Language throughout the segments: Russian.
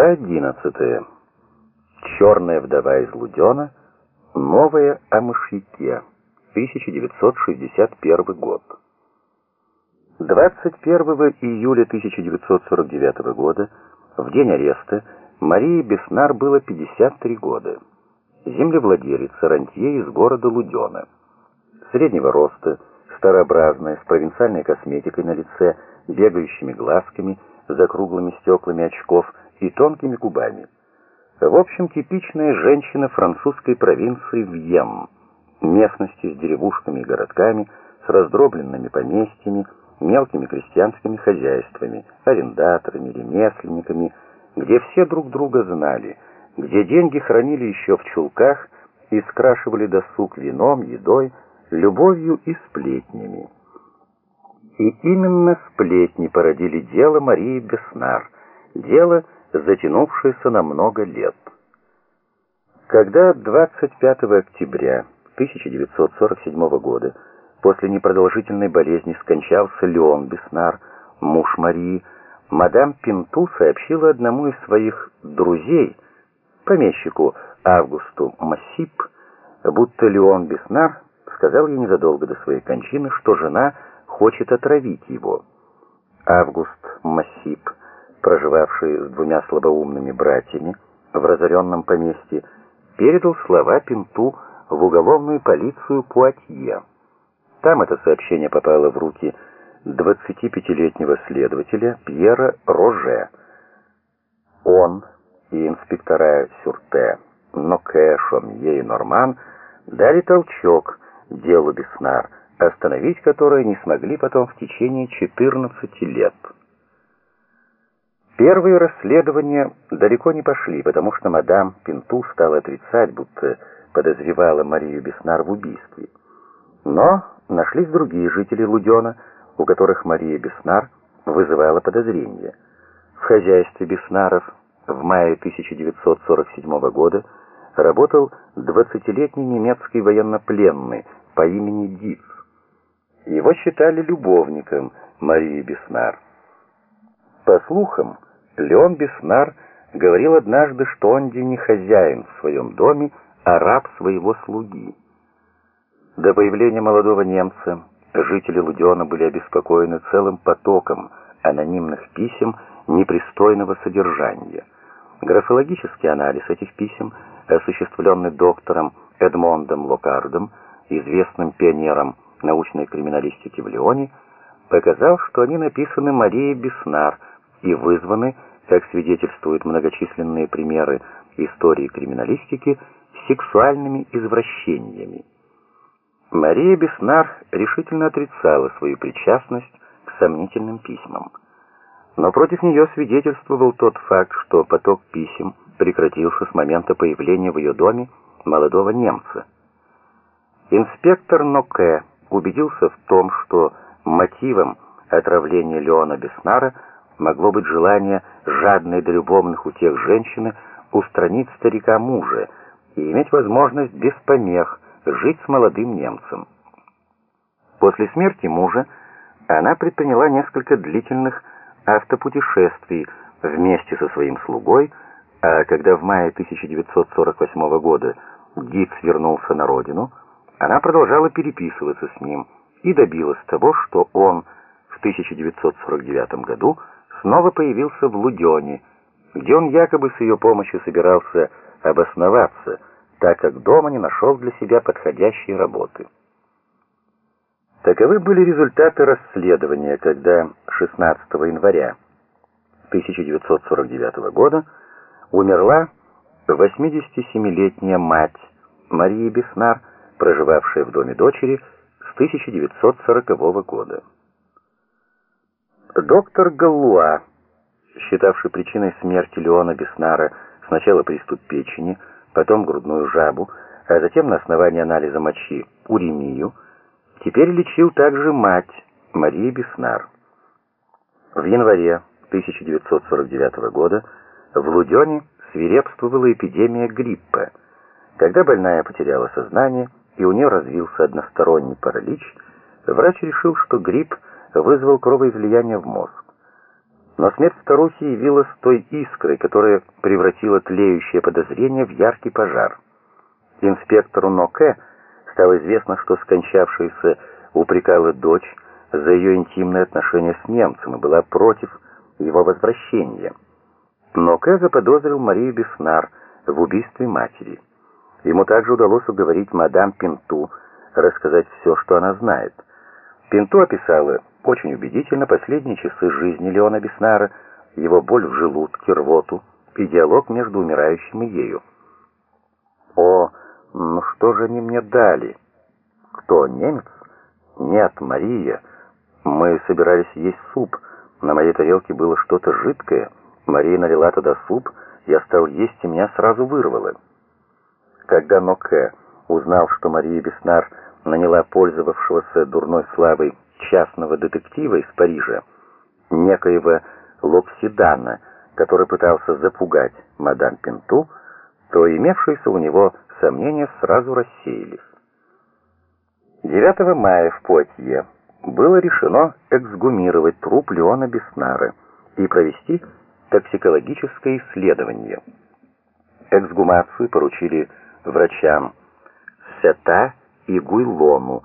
Глава 11. Черная вдова из Лудена. Новое о мышьяке. 1961 год. 21 июля 1949 года, в день ареста, Марии Беснар было 53 года. Землевладелец рантье из города Лудена. Среднего роста, старообразная, с провинциальной косметикой на лице, бегающими глазками, за круглыми стеклами очков и тонкими губами. В общем, типичная женщина французской провинции Вьем, местности с деревушками и городками, с раздробленными поместьями, мелкими крестьянскими хозяйствами, арендаторами, ремесленниками, где все друг друга знали, где деньги хранили еще в чулках и скрашивали досуг вином, едой, любовью и сплетнями. И именно сплетни породили дело Марии Беснар, дело, затянувшееся на много лет. Когда 25 октября 1947 года после непродолжительной болезни скончался Леон Беснар, муж Марии, мадам Пинту сообщила одному из своих друзей, помещику Августу Массип, будто Леон Беснар сказал ей незадолго до своей кончины, что жена хочет отравить его. Август Массип, проживавший с двумя слабоумными братьями в разоренном поместье, передал слова Пинту в уголовную полицию Пуатье. Там это сообщение попало в руки 25-летнего следователя Пьера Роже. Он и инспектора Сюрте, Ноке, Шомье и Норман дали толчок делу Беснар, остановить которое не смогли потом в течение 14 лет. Первые расследования далеко не пошли, потому что мадам Пинту стала отрицать, будто подозревала Марию Беснар в убийстве. Но нашлись другие жители Лудена, у которых Мария Беснар вызывала подозрения. В хозяйстве Беснаров в мае 1947 года работал 20-летний немецкий военнопленный по имени Диц. Его считали любовником Марии Беснар. По слухам, Леон Беснар говорил однажды, что он не хозяин в своем доме, а раб своего слуги. До появления молодого немца жители Лудиона были обеспокоены целым потоком анонимных писем непристойного содержания. Графологический анализ этих писем, осуществленный доктором Эдмондом Локардом, известным пионером научной криминалистики в Лионе, показал, что они написаны Марией Беснар и вызваны, как свидетельствуют многочисленные примеры истории криминалистики, сексуальными извращениями. Мария Беснар решительно отрицала свою причастность к сомнительным письмам. Но против нее свидетельствовал тот факт, что поток писем прекратился с момента появления в ее доме молодого немца. Инспектор Ноке убедился в том, что мотивом отравления Леона Беснара могло быть желание жадной до любовных утех женщины устранить старика мужа и иметь возможность без помех жить с молодым немцем. После смерти мужа она предприняла несколько длительных автопутешествий вместе со своим слугой, а когда в мае 1948 года Диц вернулся на родину, она продолжала переписываться с ним и добилась того, что он в 1949 году снова появился в Лудёне, где он якобы с ее помощью собирался обосноваться, так как дома не нашел для себя подходящей работы. Таковы были результаты расследования, когда 16 января 1949 года умерла 87-летняя мать Марии Беснар, проживавшая в доме дочери с 1940 года. Доктор Галлуа, считавший причиной смерти Леона Беснара сначала приступ печени, потом грудную жабу, а затем на основании анализа мочи уремию, теперь лечил также мать Марии Беснар. В январе 1949 года в Лудёне свирепствовала эпидемия гриппа. Когда больная потеряла сознание, и у нее развился односторонний паралич, врач решил, что грипп вызвал кровоизлияние в мозг. Но смерть старухи явилась той искрой, которая превратила тлеющее подозрение в яркий пожар. Инспектору Ноке стало известно, что скончавшаяся упрекала дочь за ее интимные отношения с немцем и была против его возвращения. Ноке заподозрил Марию Беснар в убийстве матери. Ему также удалось уговорить мадам Пинту рассказать все, что она знает. Пинту описала очень убедительно последние часы жизни Леона Беснара, его боль в желудке, рвоту и диалог между умирающим и ею. «О, ну что же они мне дали?» «Кто, немец?» «Нет, Мария. Мы собирались есть суп. На моей тарелке было что-то жидкое. Мария налила туда суп, я стал есть, и меня сразу вырвало». Когда Ноке узнал, что Мария Беснар наняла пользовавшегося дурной славой частного детектива из Парижа, некоего Локсидана, который пытался запугать мадам Пинту, то имевшиеся у него сомнения сразу рассеялись. 9 мая в Пуатье было решено эксгумировать труп Леона Беснара и провести токсикологическое исследование. Эксгумацию поручили врачам Сета и Гуйлону,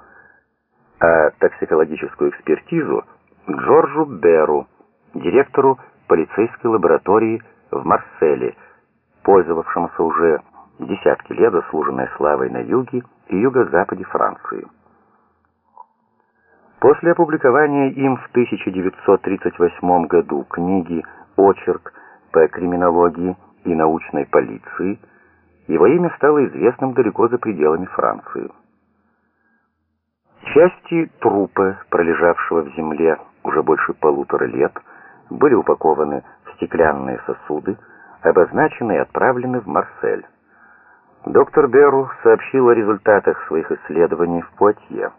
а токсикологическую экспертизу Джорджу Беру, директору полицейской лаборатории в Марселе, пользовавшемуся уже десятки лет заслуженной славой на юге и юго-западе Франции. После опубликования им в 1938 году книги «Очерк по криминологии и научной полиции» его имя стало известным далеко за пределами Франции. Части трупа, пролежавшего в земле уже больше полутора лет, были упакованы в стеклянные сосуды, обозначены и отправлены в Марсель. Доктор Беру сообщил о результатах своих исследований в Пуатье.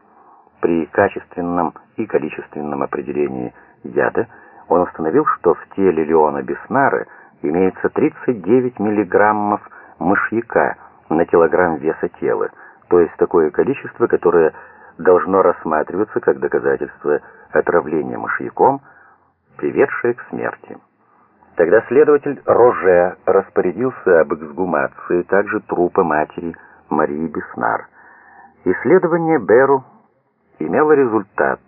При качественном и количественном определении яда он установил, что в теле Леона Беснара имеется 39 миллиграммов мышьяка на килограмм веса тела, то есть такое количество, которое должно рассматриваться как доказательство отравления мышьяком, приведшее к смерти. Тогда следователь Роже распорядился об эксгумации также трупа матери Марии Беснар. Исследование Беру имело результат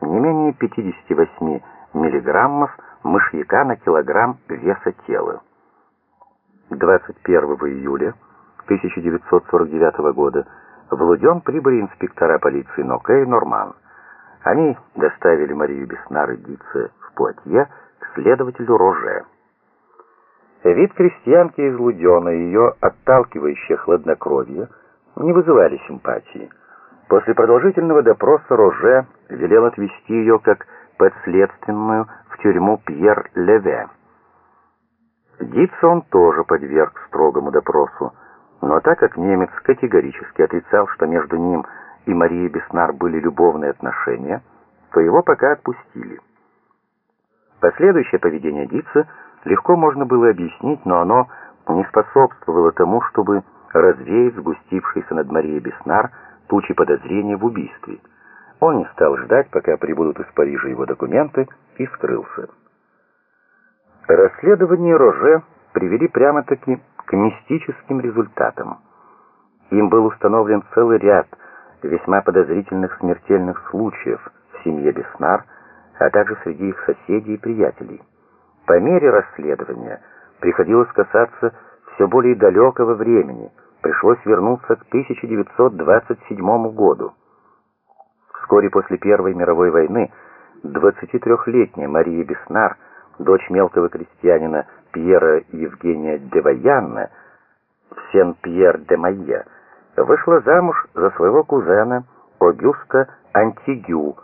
не менее 58 миллиграммов мышьяка на килограмм веса тела. 21 июля 1949 года в Луден прибыли инспектора полиции Ноке и Норман. Они доставили Марию Беснар и Дице в Пуатье к следователю Роже. Вид крестьянки из Лудена и ее отталкивающее хладнокровие не вызывали симпатии. После продолжительного допроса Роже велел отвезти ее как подследственную в тюрьму Пьер-Леве. Дица он тоже подверг строгому допросу. Но так как немец категорически отрицал, что между ним и Марией Беснар были любовные отношения, то его пока отпустили. Последующее поведение Дица легко можно было объяснить, но оно не способствовало тому, чтобы развеять сгустившийся над Марией Беснар тучи подозрения в убийстве. Он не стал ждать, пока прибудут из Парижа его документы, и скрылся. Расследование Роже привели прямо-таки к мистическим результатам. Им был установлен целый ряд весьма подозрительных смертельных случаев в семье Беснар, а также среди их соседей и приятелей. По мере расследования приходилось касаться все более далекого времени, пришлось вернуться к 1927 году. Вскоре после Первой мировой войны 23-летняя Мария Беснар, дочь мелкого крестьянина Пьера Евгения Деваянна в Сен-Пьер-де-Майе, вышла замуж за своего кузена Огюста Антигю,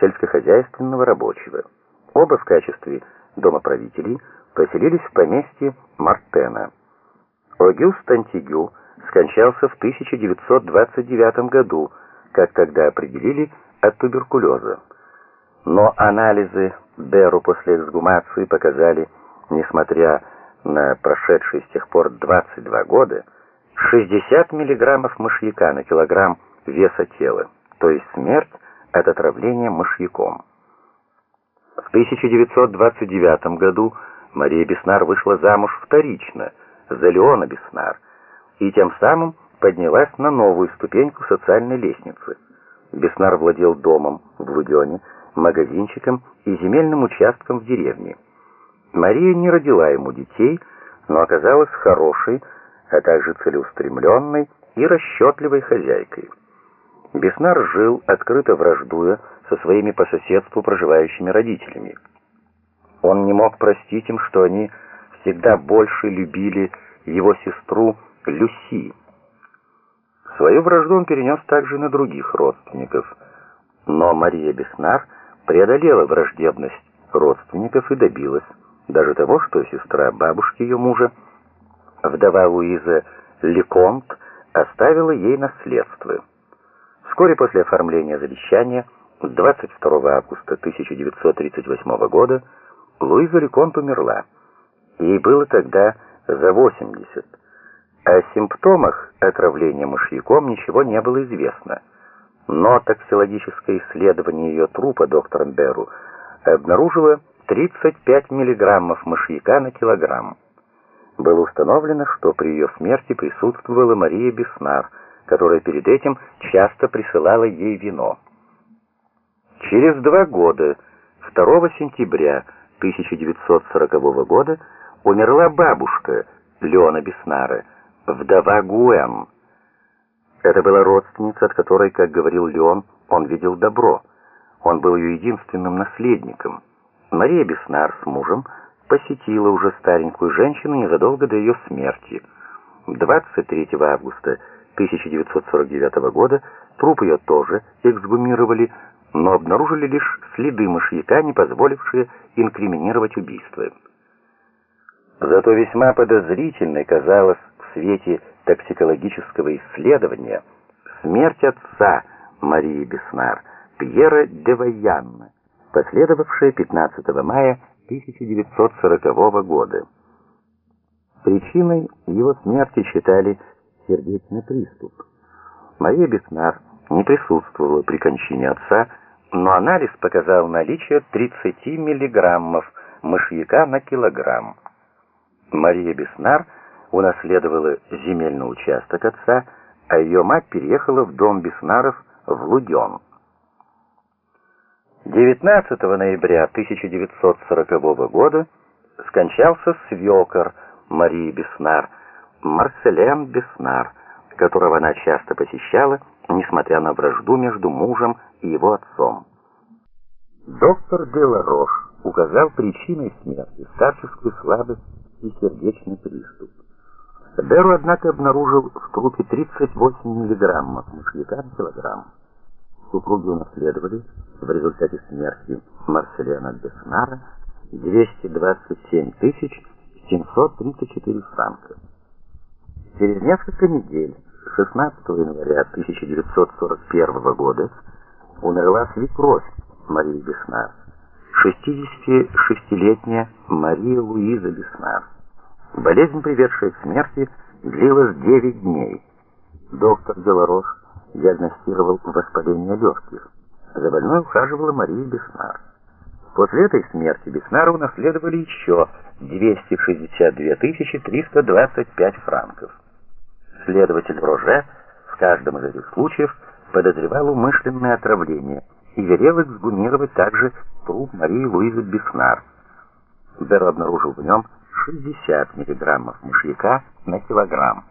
сельскохозяйственного рабочего. Оба в качестве домоправителей поселились в поместье Мартена. Огюст Антигю скончался в 1929 году, как тогда определили, от туберкулеза. Но анализы Беру после эксгумации показали, несмотря на прошедшие с тех пор 22 года, 60 миллиграммов мышьяка на килограмм веса тела, то есть смерть от отравления мышьяком. В 1929 году Мария Беснар вышла замуж вторично за Леона Беснар и тем самым поднялась на новую ступеньку социальной лестницы. Беснар владел домом в Лудёне, магазинчиком и земельным участком в деревне. Мария не родила ему детей, но оказалась хорошей, а также целеустремленной и расчетливой хозяйкой. Беснар жил, открыто враждуя со своими по соседству проживающими родителями. Он не мог простить им, что они всегда больше любили его сестру Люси. Свою вражду он перенес также на других родственников, но Мария Беснар преодолела враждебность родственников и добилась даже того, что сестра бабушки ее мужа, вдова Луиза Леконт, оставила ей наследство. Вскоре после оформления завещания, 22 августа 1938 года, Луиза Леконт умерла. Ей было тогда за 80. О симптомах отравления мышьяком ничего не было известно. Но токсикологическое исследование ее трупа доктором Беру обнаружило 35 миллиграммов мышьяка на килограмм. Было установлено, что при ее смерти присутствовала Мария Беснар, которая перед этим часто присылала ей вино. Через два года, 2 сентября 1940 года, умерла бабушка Леона Беснара, вдова Гуэн. Это была родственница, от которой, как говорил Леон, он видел добро. Он был ее единственным наследником. Мария Беснар с мужем посетила уже старенькую женщину незадолго до ее смерти. 23 августа 1949 года труп ее тоже эксгумировали, но обнаружили лишь следы мышьяка, не позволившие инкриминировать убийство. Зато весьма подозрительной казалась в свете токсикологического исследования смерть отца Марии Беснар, Пьера Деваянна, последовавшая 15 мая 1940 года. Причиной его смерти считали сердечный приступ. Мария Беснар не присутствовала при кончине отца, но анализ показал наличие 30 миллиграммов мышьяка на килограмм. Мария Беснар унаследовала земельный участок отца, а ее мать переехала в дом Беснаров в Луден. 19 ноября 1940 года скончался свекор Марии Беснар, Марселен Беснар, которого она часто посещала, несмотря на вражду между мужем и его отцом. Доктор Деларош указал причиной смерти старческую слабость и сердечный приступ. Беру, однако, обнаружил в трупе 38 миллиграммов мышьяка на килограмм супруги унаследовали в результате смерти Марселена Беснара 227 734 франка. Через несколько недель, 16 января 1941 года, умерла свекровь Марии Беснар, 66-летняя Мария Луиза Беснар. Болезнь, приведшая к смерти, длилась 9 дней. Доктор Деларош диагностировал воспаление легких. За больной ухаживала Мария Беснар. После этой смерти Беснара унаследовали еще 262 325 франков. Следователь Роже в каждом из этих случаев подозревал умышленное отравление и велел эксгумировать также труп Марии Луизы Беснар. Беро обнаружил в нем 60 миллиграммов мышьяка на килограмм.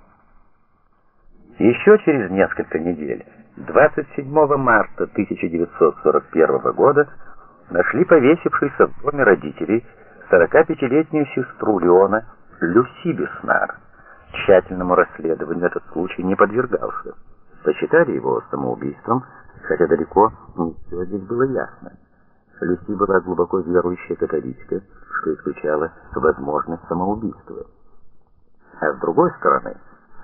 Еще через несколько недель, 27 марта 1941 года, нашли повесившейся в доме родителей 45-летнюю сестру Леона Люси Беснар. Тщательному расследованию этот случай не подвергался. Посчитали его самоубийством, хотя далеко не все здесь было ясно. Люси была глубоко верующая католичка, что исключало возможность самоубийства. А с другой стороны,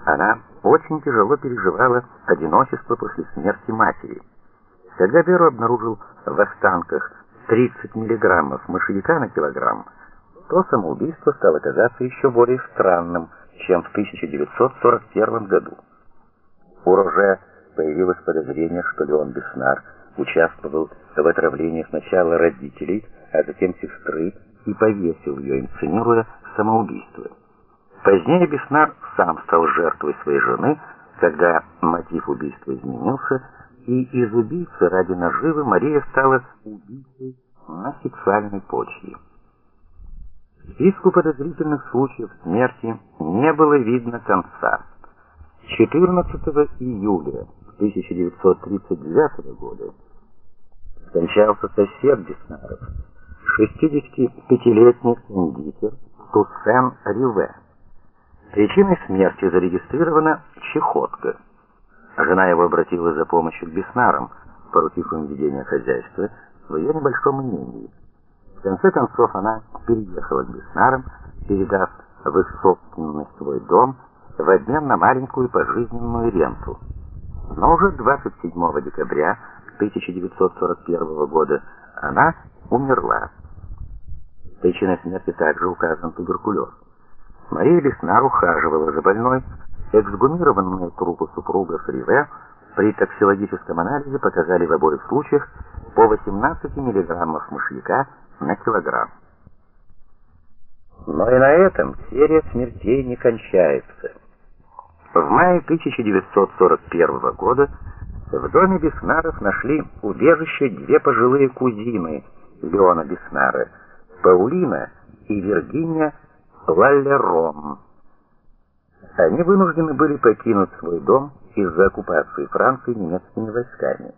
она очень тяжело переживала одиночество после смерти матери. Когда Беру обнаружил в останках 30 миллиграммов мышьяка на килограмм, то самоубийство стало казаться еще более странным, чем в 1941 году. У Роже появилось подозрение, что Леон Беснар участвовал в отравлении сначала родителей, а затем сестры, и повесил ее, инсценируя самоубийство. Позднее Беснар сам стал жертвой своей жены, когда мотив убийства изменился, и из убийцы ради наживы Мария стала убийцей на сексуальной почве. Списку подозрительных случаев смерти не было видно конца. 14 июля 1939 года скончался сосед Беснаров, 65-летний кондитер Туссен Риве. Причиной смерти зарегистрирована чехотка. Жена его обратилась за помощью к Беснарам, поручив им ведение хозяйства в ее небольшом имении. В конце концов она переехала к Беснарам, передав в их собственность свой дом в обмен на маленькую пожизненную ренту. Но уже 27 декабря 1941 года она умерла. Причиной смерти также указан туберкулез. Мария Леснар ухаживала за больной. Эксгумированные трупы супруга Риве при токсикологическом анализе показали в обоих случаях по 18 миллиграммов мышьяка на килограмм. Но и на этом серия смертей не кончается. В мае 1941 года в доме Беснаров нашли убежище две пожилые кузины Леона Беснара, Паулина и Виргиния Лаллером. Они вынуждены были покинуть свой дом из-за оккупации Франции немецкими войсками.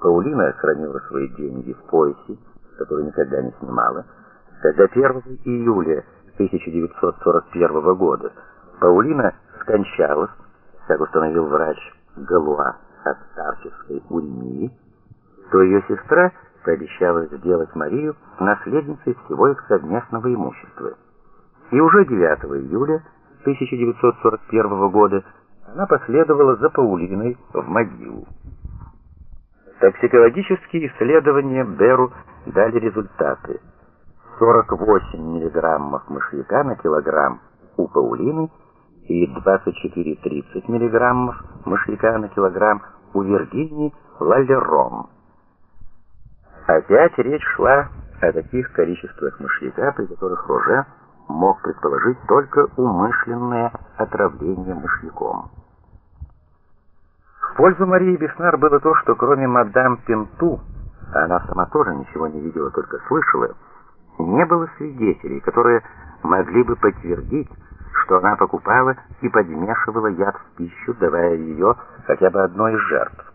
Паулина хранила свои деньги в поясе, который никогда не снимала. Когда 1 июля 1941 года Паулина скончалась, как установил врач Галуа от старческой уремии, то ее сестра пообещала сделать Марию наследницей всего их совместного имущества. И уже 9 июля 1941 года она последовала за Паулиной в могилу. Токсикологические исследования Беру дали результаты. 48 мг мышьяка на килограмм у Паулины и 24-30 мг мышьяка на килограмм у Виргинии Лалером. Опять речь шла о таких количествах мышьяка, при которых Роже мог предположить только умышленное отравление мышьяком. В пользу Марии Беснар было то, что кроме мадам Пенту, она сама тоже ничего не видела, только слышала, не было свидетелей, которые могли бы подтвердить, что она покупала и подмешивала яд в пищу, давая ее хотя бы одной из жертв.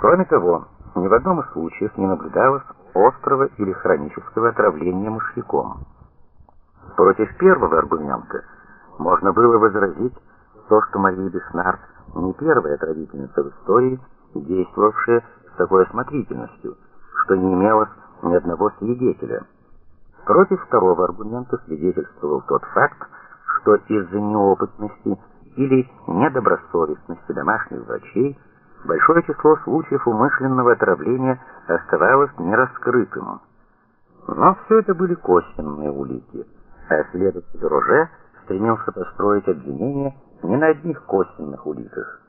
Кроме того, ни в одном из случаев не наблюдалось острого или хронического отравления мышьяком. Против первого аргумента можно было возразить то, что Мария Беснар не первая отравительница в истории, действовавшая с такой осмотрительностью, что не имелось ни одного свидетеля. Против второго аргумента свидетельствовал тот факт, что из-за неопытности или недобросовестности домашних врачей большое число случаев умышленного отравления оставалось нераскрытым. Но все это были косвенные улики, а следователь Роже стремился построить обвинение не на одних косвенных уликах.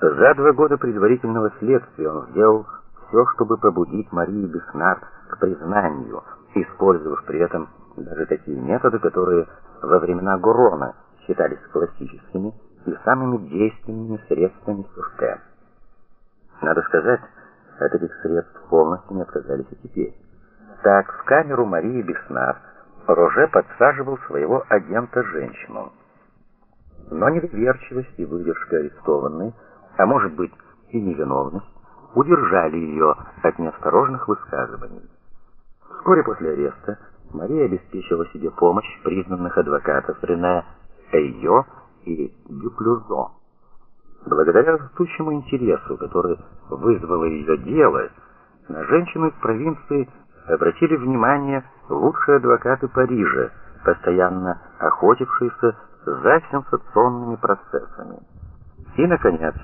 За два года предварительного следствия он сделал все, чтобы побудить Марию Беснар к признанию, использовав при этом даже такие методы, которые во времена Гурона считались классическими и самыми действенными средствами Сюрте. Надо сказать, от этих средств полностью не отказались и теперь. Так, в камеру Марии Беснар Роже подсаживал своего агента-женщину. Но недоверчивость и выдержка арестованной, а может быть и невиновность, удержали ее от неосторожных высказываний. Вскоре после ареста Мария обеспечила себе помощь признанных адвокатов Рене Эйо и Дюклюзо. Благодаря растущему интересу, который вызвало ее дело, на женщину из провинции обратили внимание лучшие адвокаты Парижа, постоянно охотившиеся за сенсационными процессами. И, наконец,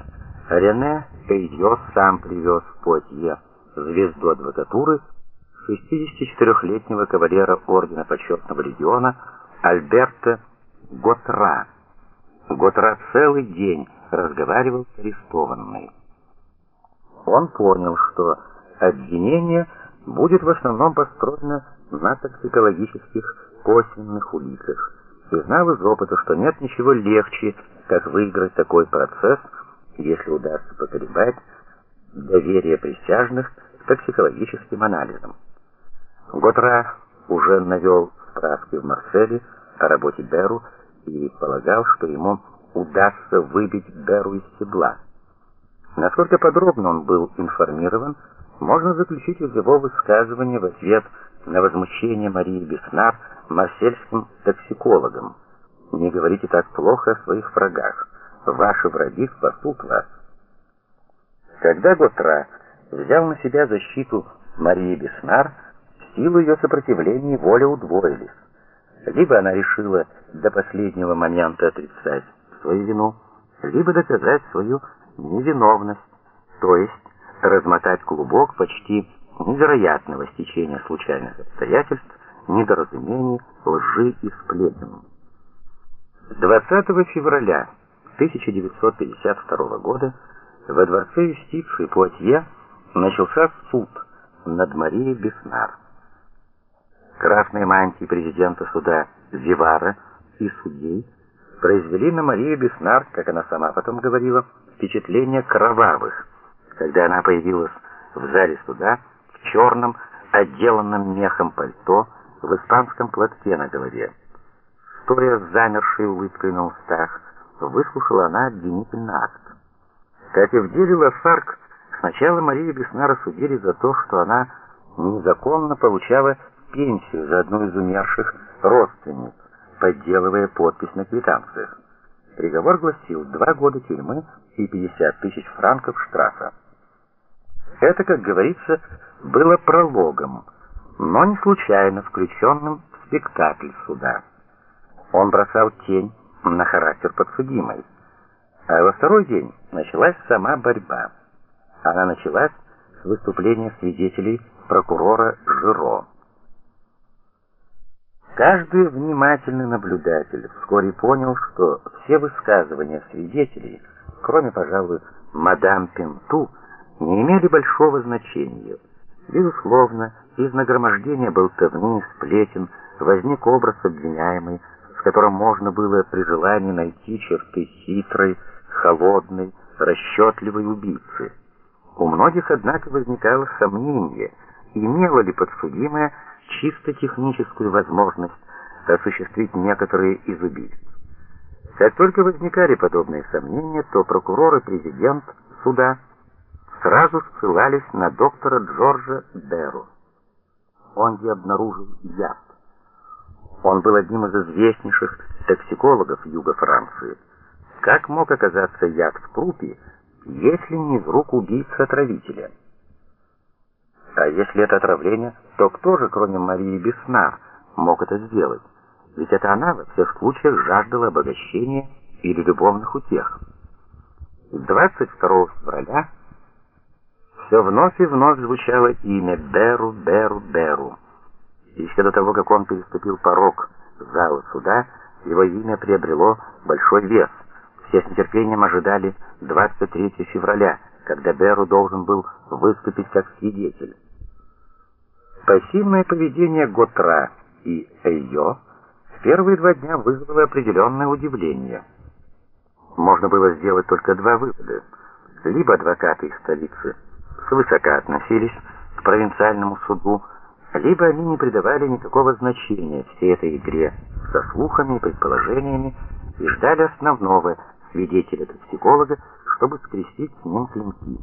Рене Эйо сам привез в Пуатье звезду адвокатуры 64-летнего кавалера Ордена Почетного Легиона Альберта Готра. Готра целый день разговаривал с арестованной. Он понял, что обвинение будет в основном построена на токсикологических косвенных уликах. И знал из опыта, что нет ничего легче, как выиграть такой процесс, если удастся поколебать доверие присяжных к токсикологическим анализам. Готра уже навел справки в Марселе о работе Беру и полагал, что ему удастся выбить Беру из седла. Насколько подробно он был информирован, можно заключить из его высказывания в ответ на возмущение Марии Беснар марсельским токсикологом. Не говорите так плохо о своих врагах. Ваши враги спасут вас. Когда Готра взял на себя защиту Марии Беснар, силы ее сопротивления и воля удвоились. Либо она решила до последнего момента отрицать свою вину, либо доказать свою невиновность, то есть размотать клубок почти невероятного стечения случайных обстоятельств, недоразумений, лжи и сплетен. 20 февраля 1952 года во дворце юстиции Пуатье начался суд над Марией Беснар. Красные мантии президента суда Зивара и судей произвели на Марию Беснар, как она сама потом говорила, впечатление кровавых, когда она появилась в зале суда черном, отделанном мехом пальто, в испанском платке на голове. Стоя с замершей улыбкой на устах, выслушала она обвинительный акт. Как и в деле Лафарк, сначала Марию Беснар осудили за то, что она незаконно получала пенсию за одну из умерших родственниц, подделывая подпись на квитанциях. Приговор гласил два года тюрьмы и 50 тысяч франков штрафа. Это, как говорится, было прологом, но не случайно включенным в спектакль суда. Он бросал тень на характер подсудимой. А во второй день началась сама борьба. Она началась с выступления свидетелей прокурора Жиро. Каждый внимательный наблюдатель вскоре понял, что все высказывания свидетелей, кроме, пожалуй, мадам Пенту, не имели большого значения. Безусловно, из нагромождения болтовни сплетен возник образ обвиняемой, в котором можно было при желании найти черты хитрой, холодной, расчетливой убийцы. У многих, однако, возникало сомнение, имела ли подсудимая чисто техническую возможность осуществить некоторые из убийств. Как только возникали подобные сомнения, то прокурор и президент суда сразу ссылались на доктора Джорджа Беру. Он где обнаружил яд. Он был одним из известнейших токсикологов юга Франции. Как мог оказаться яд в трупе, если не из рук убийцы-отравителя? А если это отравление, то кто же, кроме Марии Беснар, мог это сделать? Ведь это она во всех случаях жаждала обогащения или любовных утех. 22 февраля все вновь и вновь звучало имя Беру, Беру, Беру. Еще до того, как он переступил порог зала суда, его имя приобрело большой вес. Все с нетерпением ожидали 23 февраля, когда Беру должен был выступить как свидетель. Пассивное поведение Готра и Эйо в первые два дня вызвало определенное удивление. Можно было сделать только два вывода. Либо адвокаты из столицы свысока относились к провинциальному суду, либо они не придавали никакого значения всей этой игре со слухами и предположениями и ждали основного свидетеля-токсиколога, чтобы скрестить с ним клинки.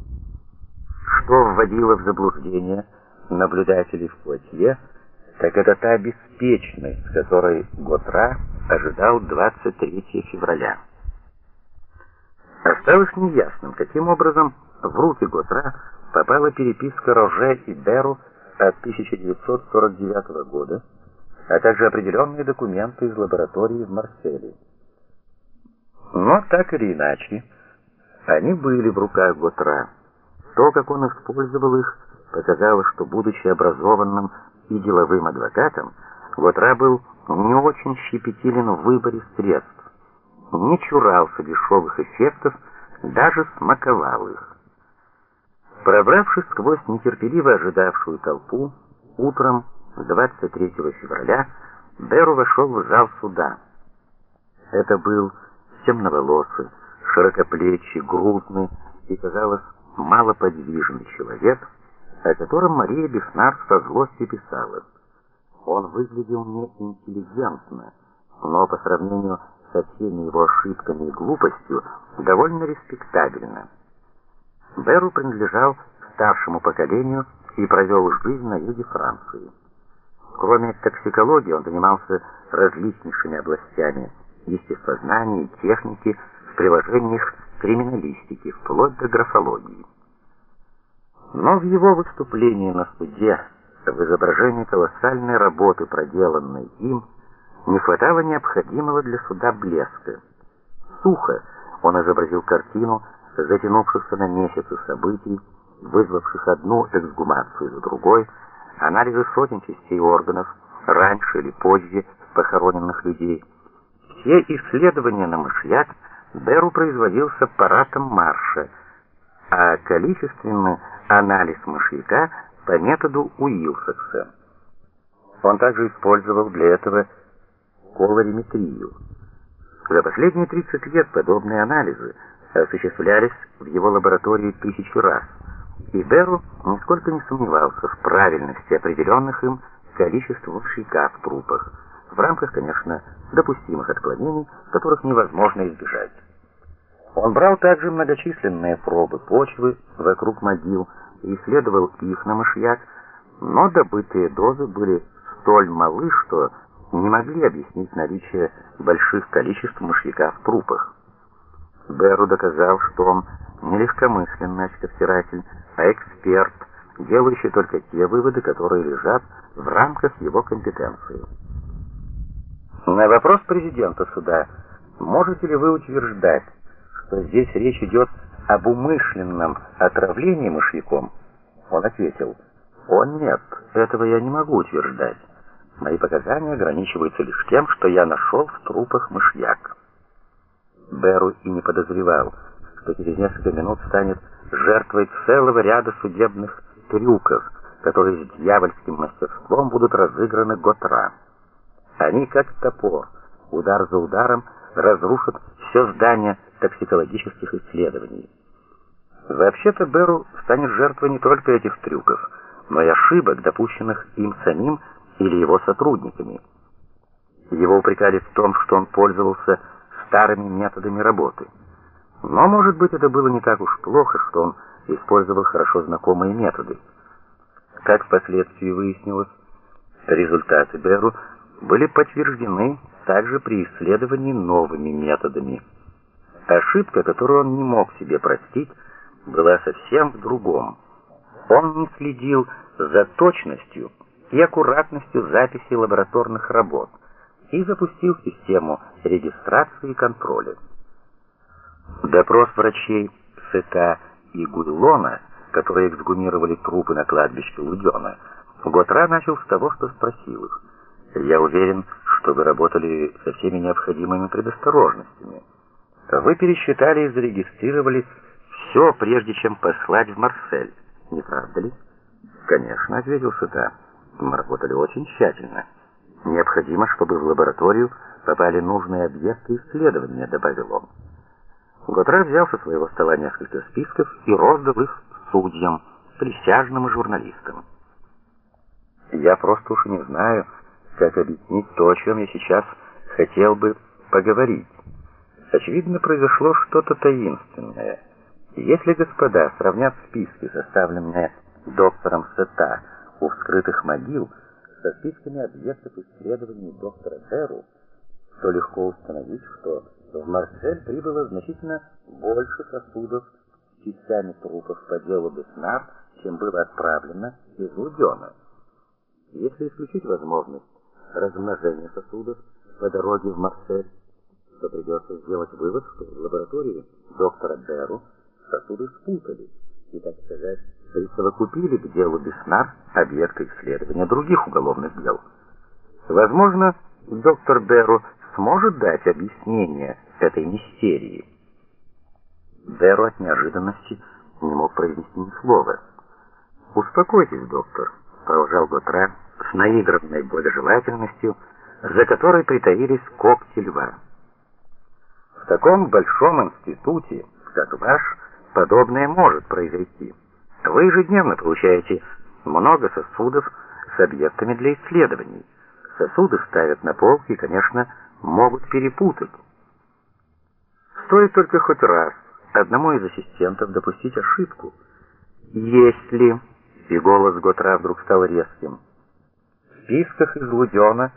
Что вводило в заблуждение наблюдателей в Платье, так это та беспечность, которой Готра ожидал 23 февраля. Осталось неясным, каким образом в руки Готра попала переписка Роже и Беру от 1949 года, а также определенные документы из лаборатории в Марселе. Но так или иначе, они были в руках Готра. То, как он использовал их, показало, что, будучи образованным и деловым адвокатом, Готра был не очень щепетилен в выборе средств, не чурался дешевых эффектов, даже смаковал их. Пробравшись сквозь нетерпеливо ожидавшую толпу, утром 23 февраля Беру вошел в зал суда. Это был темноволосый, широкоплечий, грузный и, казалось, малоподвижный человек, о котором Мария Беснар со злостью писала. Он выглядел неинтеллигентно, но по сравнению со всеми его ошибками и глупостью довольно респектабельно. Беру принадлежал старшему поколению и провел жизнь на юге Франции. Кроме токсикологии, он занимался различнейшими областями естествознания и техники в приложениях криминалистики, вплоть до графологии. Но в его выступлении на суде, в изображении колоссальной работы, проделанной им, не хватало необходимого для суда блеска. Сухо он изобразил картину затянувшихся на месяцы событий, вызвавших одну эксгумацию за другой, анализы сотен частей органов, раньше или позже похороненных людей. Все исследования на мышьяк Беру производил с аппаратом Марша, а количественный анализ мышьяка по методу Уилсакса. Он также использовал для этого колориметрию. За последние 30 лет подобные анализы осуществлялись в его лаборатории тысячу раз, и Беру нисколько не сомневался в правильности определенных им количеств мышьяка в трупах, в рамках, конечно, допустимых отклонений, которых невозможно избежать. Он брал также многочисленные пробы почвы вокруг могил и исследовал их на мышьяк, но добытые дозы были столь малы, что не могли объяснить наличие больших количеств мышьяка в трупах. Беру доказал, что он не легкомысленный очковтиратель, а эксперт, делающий только те выводы, которые лежат в рамках его компетенции. На вопрос президента суда, можете ли вы утверждать, что здесь речь идет об умышленном отравлении мышьяком, он ответил, «О нет, этого я не могу утверждать. Мои показания ограничиваются лишь тем, что я нашел в трупах мышьяк». Беру и не подозревал, что через несколько минут станет жертвой целого ряда судебных трюков, которые с дьявольским мастерством будут разыграны Готра. Они, как топор, удар за ударом, разрушат все здание токсикологических исследований. Вообще-то Беру станет жертвой не только этих трюков, но и ошибок, допущенных им самим или его сотрудниками. Его упрекали в том, что он пользовался старыми методами работы. Но, может быть, это было не так уж плохо, что он использовал хорошо знакомые методы. Как впоследствии выяснилось, результаты Беру были подтверждены также при исследовании новыми методами. Ошибка, которую он не мог себе простить, была совсем в другом. Он не следил за точностью и аккуратностью записи лабораторных работ и запустил систему регистрации и контроля. Допрос врачей СК и Гуйлона, которые эксгумировали трупы на кладбище Лудена, Готра начал с того, что спросил их. «Я уверен, что вы работали со всеми необходимыми предосторожностями. Вы пересчитали и зарегистрировали все, прежде чем послать в Марсель, не правда ли?» «Конечно», — ответил Сыта. «Мы работали очень тщательно». Необходимо, чтобы в лабораторию попали нужные объекты исследования, добавил он. Готра взял со своего стола несколько списков и роздал их судьям, присяжным и журналистам. Я просто уж не знаю, как объяснить то, о чем я сейчас хотел бы поговорить. Очевидно, произошло что-то таинственное. Если господа сравнят списки, составленные доктором Сета у вскрытых могил, со списками объектов исследований доктора Деру, то легко установить, что в Марсель прибыло значительно больше сосудов с частями трупов по делу Беснар, чем было отправлено из Лудена. Если исключить возможность размножения сосудов по дороге в Марсель, то придется сделать вывод, что в лаборатории доктора Деру сосуды спутали и, так сказать, присовокупили к делу Беснар объекты исследования других уголовных дел. Возможно, доктор Беру сможет дать объяснение этой мистерии. Беру от неожиданности не мог произнести ни слова. «Успокойтесь, доктор», — продолжал Готра с наигранной благожелательностью, за которой притаились когти льва. «В таком большом институте, как ваш, подобное может произойти. Вы ежедневно получаете много сосудов с объектами для исследований. Сосуды ставят на полки и, конечно, могут перепутать. Стоит только хоть раз одному из ассистентов допустить ошибку. Если, и голос Готра вдруг стал резким, в списках из Лудена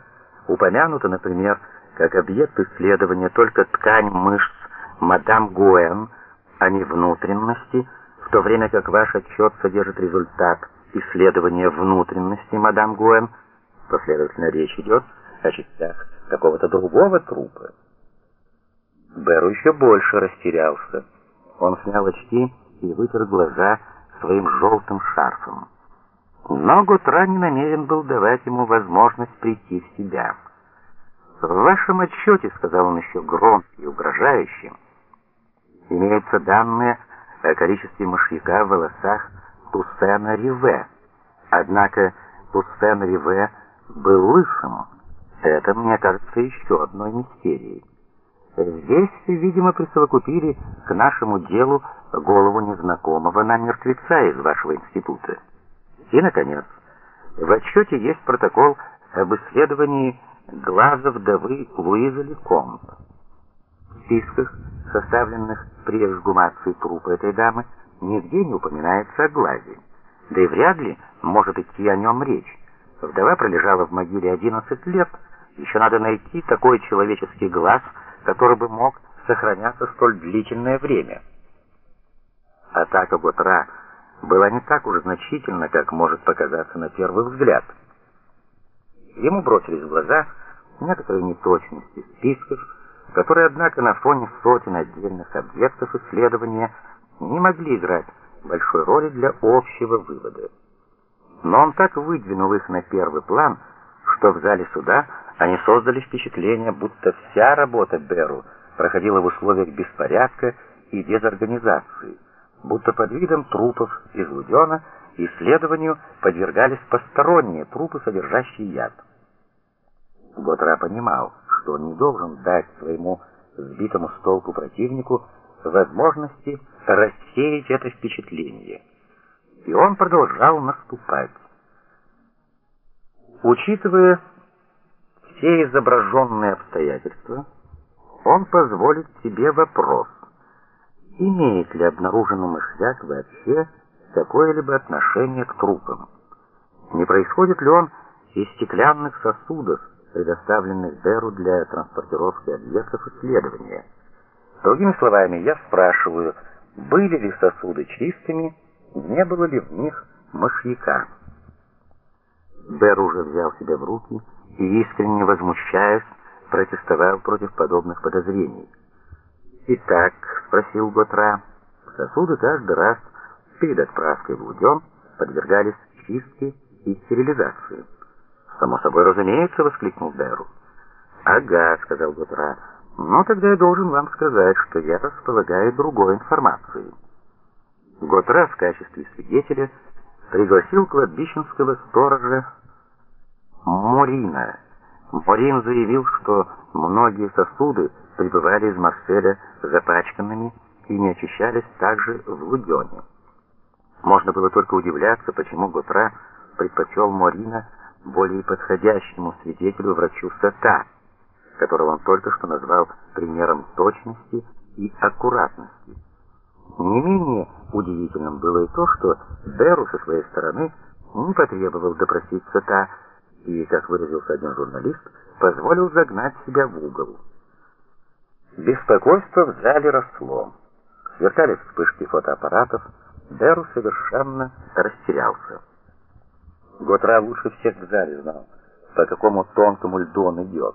упомянуто, например, как объект исследования только ткань мышц мадам Гуэн, а не внутренности, в то время как ваш отчет содержит результат исследования внутренности мадам Гуэн, то, следовательно, речь идет о частях какого-то другого трупа. Беру еще больше растерялся. Он снял очки и вытер глаза своим желтым шарфом. Но Готра не намерен был давать ему возможность прийти в себя. «В вашем отчете, — сказал он еще громко и угрожающе, — имеются данные о количестве мышьяка в волосах Туссена Риве. Однако Туссен Риве был лысым. Это, мне кажется, еще одной мистерией. Здесь, видимо, присовокупили к нашему делу голову незнакомого нам мертвеца из вашего института. И, наконец, в отчете есть протокол об исследовании глаза вдовы Луизы Лекомб. Списках, составленных при эксгумации трупа этой дамы, нигде не упоминается о глазе. Да и вряд ли может идти о нем речь. Вдова пролежала в могиле 11 лет, еще надо найти такой человеческий глаз, который бы мог сохраняться столь длительное время. Атака Готра была не так уж значительна, как может показаться на первый взгляд. Ему бросились в глаза некоторые неточности списков, которые, однако, на фоне сотен отдельных объектов исследования не могли играть большой роли для общего вывода. Но он так выдвинул их на первый план, что в зале суда они создали впечатление, будто вся работа Беру проходила в условиях беспорядка и дезорганизации, будто под видом трупов из Лудена исследованию подвергались посторонние трупы, содержащие яд. Готра понимал, что он не должен дать своему сбитому с толку противнику возможности рассеять это впечатление. И он продолжал наступать. Учитывая все изображенные обстоятельства, он позволит себе вопрос, имеет ли обнаруженный мышьяк вообще какое-либо отношение к трупам. Не происходит ли он из стеклянных сосудов, предоставленных Беру для транспортировки объектов исследования. Другими словами, я спрашиваю, были ли сосуды чистыми, не было ли в них мышьяка. Бер уже взял себя в руки и, искренне возмущаясь, протестовал против подобных подозрений. «Итак», — спросил Готра, — «сосуды каждый раз перед отправкой в Луден подвергались чистке и стерилизации». «Само собой разумеется», — воскликнул Беру. «Ага», — сказал Готра, — «но тогда я должен вам сказать, что я располагаю другой информацией». Готра в качестве свидетеля пригласил кладбищенского сторожа Морина. Морин заявил, что многие сосуды прибывали из Марселя запачканными и не очищались также в Лудёне. Можно было только удивляться, почему Готра предпочел Морина более подходящему свидетелю врачу Сата, которого он только что назвал примером точности и аккуратности. Не менее удивительным было и то, что Беру со своей стороны не потребовал допросить Сата и, как выразился один журналист, позволил загнать себя в угол. Беспокойство в зале росло. Сверкали вспышки фотоаппаратов, Беру совершенно растерялся. Готра лучше всех в зале знал, по какому тонкому льду он идет.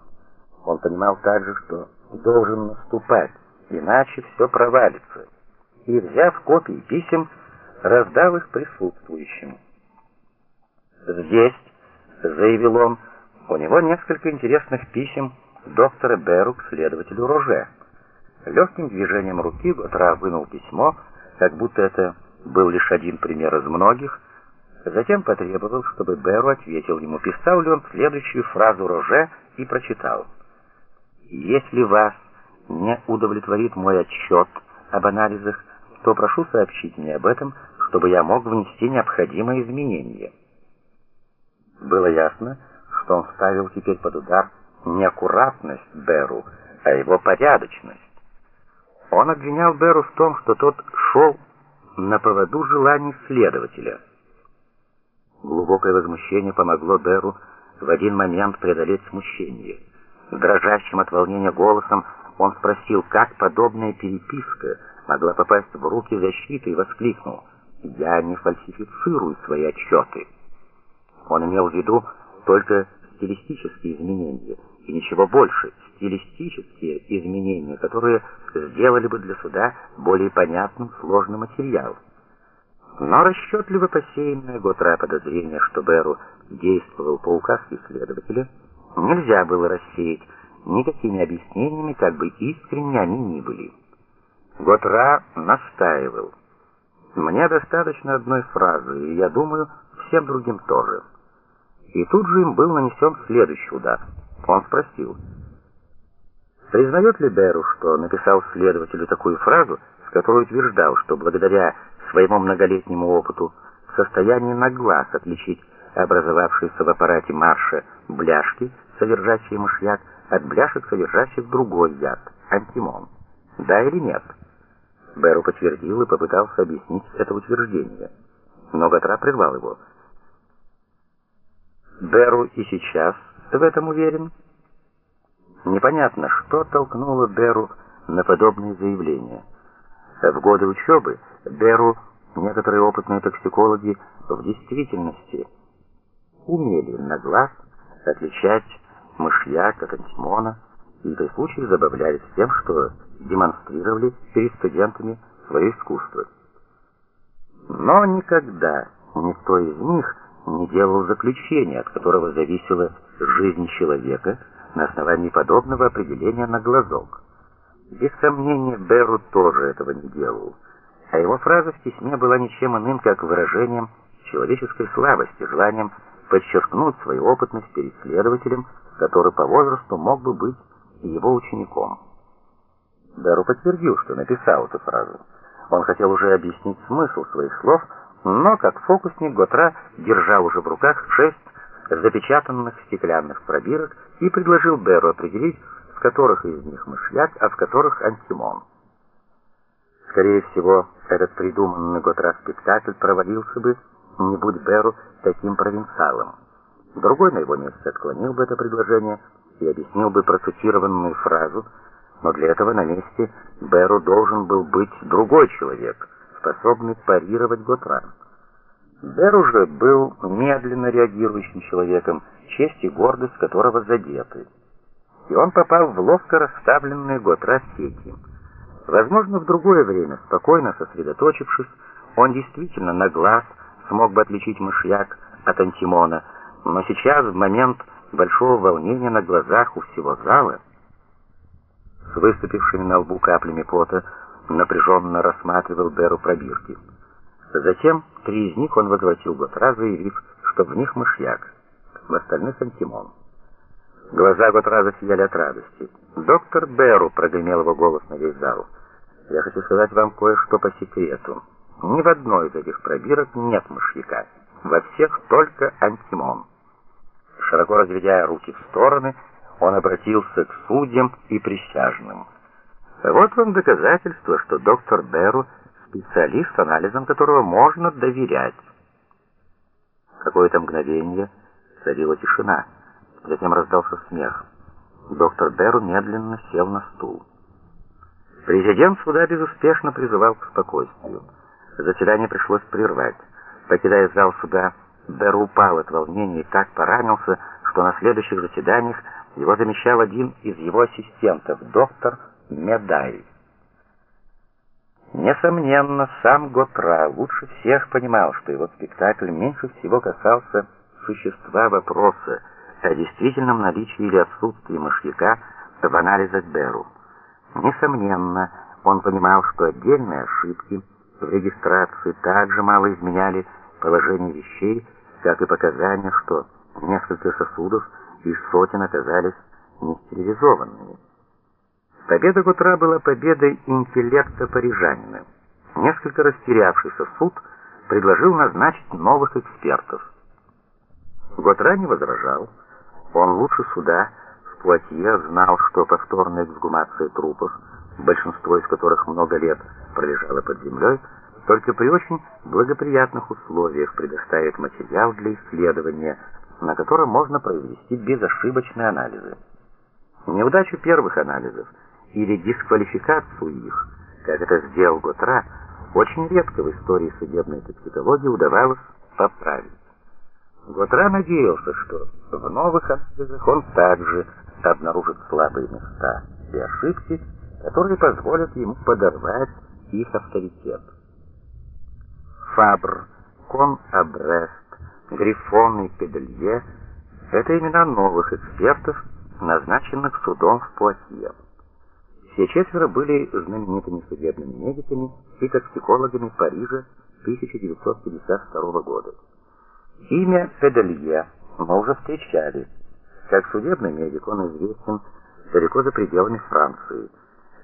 Он понимал также, что должен наступать, иначе все провалится. И, взяв копии писем, раздал их присутствующим. «Здесь», — заявил он, — «у него несколько интересных писем доктора Беру к следователю Роже». Легким движением руки Готра вынул письмо, как будто это был лишь один пример из многих, затем потребовал, чтобы Беру ответил ему, писал ли он следующую фразу Роже и прочитал. «Если вас не удовлетворит мой отчет об анализах, то прошу сообщить мне об этом, чтобы я мог внести необходимые изменения». Было ясно, что он ставил теперь под удар не аккуратность Беру, а его порядочность. Он обвинял Беру в том, что тот шел на поводу желаний следователя. Глубокое возмущение помогло Беру в один момент преодолеть смущение. Дрожащим от волнения голосом он спросил, как подобная переписка могла попасть в руки защиты, и воскликнул, «Я не фальсифицирую свои отчеты». Он имел в виду только стилистические изменения, и ничего больше, стилистические изменения, которые сделали бы для суда более понятным сложный материал. Но расчетливо посеянное Готра подозрение, что Беру действовал по указке следователя, нельзя было рассеять никакими объяснениями, как бы искренне они ни были. Готра настаивал. «Мне достаточно одной фразы, и я думаю, всем другим тоже». И тут же им был нанесен следующий удар. Он спросил, признает ли Беру, что написал следователю такую фразу, в которой утверждал, что благодаря своему многолетнему опыту в состоянии на глаз отличить образовавшиеся в аппарате Марша бляшки, содержащие мышьяк, от бляшек, содержащих другой яд, антимон. Да или нет? Беру подтвердил и попытался объяснить это утверждение. Но Гатра прервал его. Беру и сейчас в этом уверен? Непонятно, что толкнуло Беру на подобные заявления. В годы учебы Беру некоторые опытные токсикологи в действительности умели на глаз отличать мышьяк от антимона, и при случае забавлялись тем, что демонстрировали перед студентами свое искусство. Но никогда никто из них не делал заключения, от которого зависела жизнь человека на основании подобного определения на глазок. Без сомнения, Беру тоже этого не делал, а его фраза в письме была ничем иным, как выражением человеческой слабости, желанием подчеркнуть свою опытность перед следователем, который по возрасту мог бы быть его учеником. Беру подтвердил, что написал эту фразу. Он хотел уже объяснить смысл своих слов, но как фокусник Готра держал уже в руках шесть запечатанных стеклянных пробирок и предложил Беру определить, в которых из них мышьяк, а в которых антимон. Скорее всего, этот придуманный Готра спектакль провалился бы, не будь Беру таким провинциалом. Другой на его месте отклонил бы это предложение и объяснил бы процитированную фразу, но для этого на месте Беру должен был быть другой человек, способный парировать Готра. Бер уже был медленно реагирующим человеком, честь и гордость которого задеты. И он попал в ловко расставленные Готра сети. Возможно, в другое время, спокойно сосредоточившись, он действительно на глаз смог бы отличить мышьяк от антимона, но сейчас, в момент большого волнения на глазах у всего зала, с выступившими на лбу каплями пота, напряженно рассматривал Беру пробирки. Затем три из них он возвратил Готра, заявив, что в них мышьяк, в остальных антимон. Глаза Готра засияли от радости. «Доктор Беру», — прогремел его голос на весь зал, — «я хочу сказать вам кое-что по секрету. Ни в одной из этих пробирок нет мышьяка. Во всех только антимон». Широко разведя руки в стороны, он обратился к судьям и присяжным. «Вот вам доказательство, что доктор Беру — специалист, анализом которого можно доверять. Какое-то мгновение царила тишина, затем раздался смех. Доктор Беру медленно сел на стул. Президент суда безуспешно призывал к спокойствию. Заседание пришлось прервать. Покидая зал суда, Беру упал от волнения и так поранился, что на следующих заседаниях его замещал один из его ассистентов, доктор Медай. Несомненно, сам Готра лучше всех понимал, что его спектакль меньше всего касался существа вопроса о действительном наличии или отсутствии мышьяка в анализах Беру. Несомненно, он понимал, что отдельные ошибки в регистрации также мало изменяли положение вещей, как и показания, что несколько сосудов из сотен оказались нестерилизованными. Победа Гутра была победой интеллекта парижанина. Несколько растерявшийся суд предложил назначить новых экспертов. Готра не возражал. Он лучше суда в Пуатье знал, что повторная эксгумация трупов, большинство из которых много лет пролежало под землей, только при очень благоприятных условиях предоставит материал для исследования, на котором можно произвести безошибочные анализы. Неудачу первых анализов или дисквалификацию их, как это сделал Готра, очень редко в истории судебной токсикологии удавалось поправить. Готра надеялся, что в новых анализах он также обнаружит слабые места и ошибки, которые позволят ему подорвать их авторитет. Фабр, Кон Абрест, Грифон и Педелье – это имена новых экспертов, назначенных судом в Пуатье. Все четверо были знаменитыми судебными медиками и токсикологами Парижа 1952 года. Имя Педелье мы уже встречали. Как судебный медик он известен далеко за пределами Франции.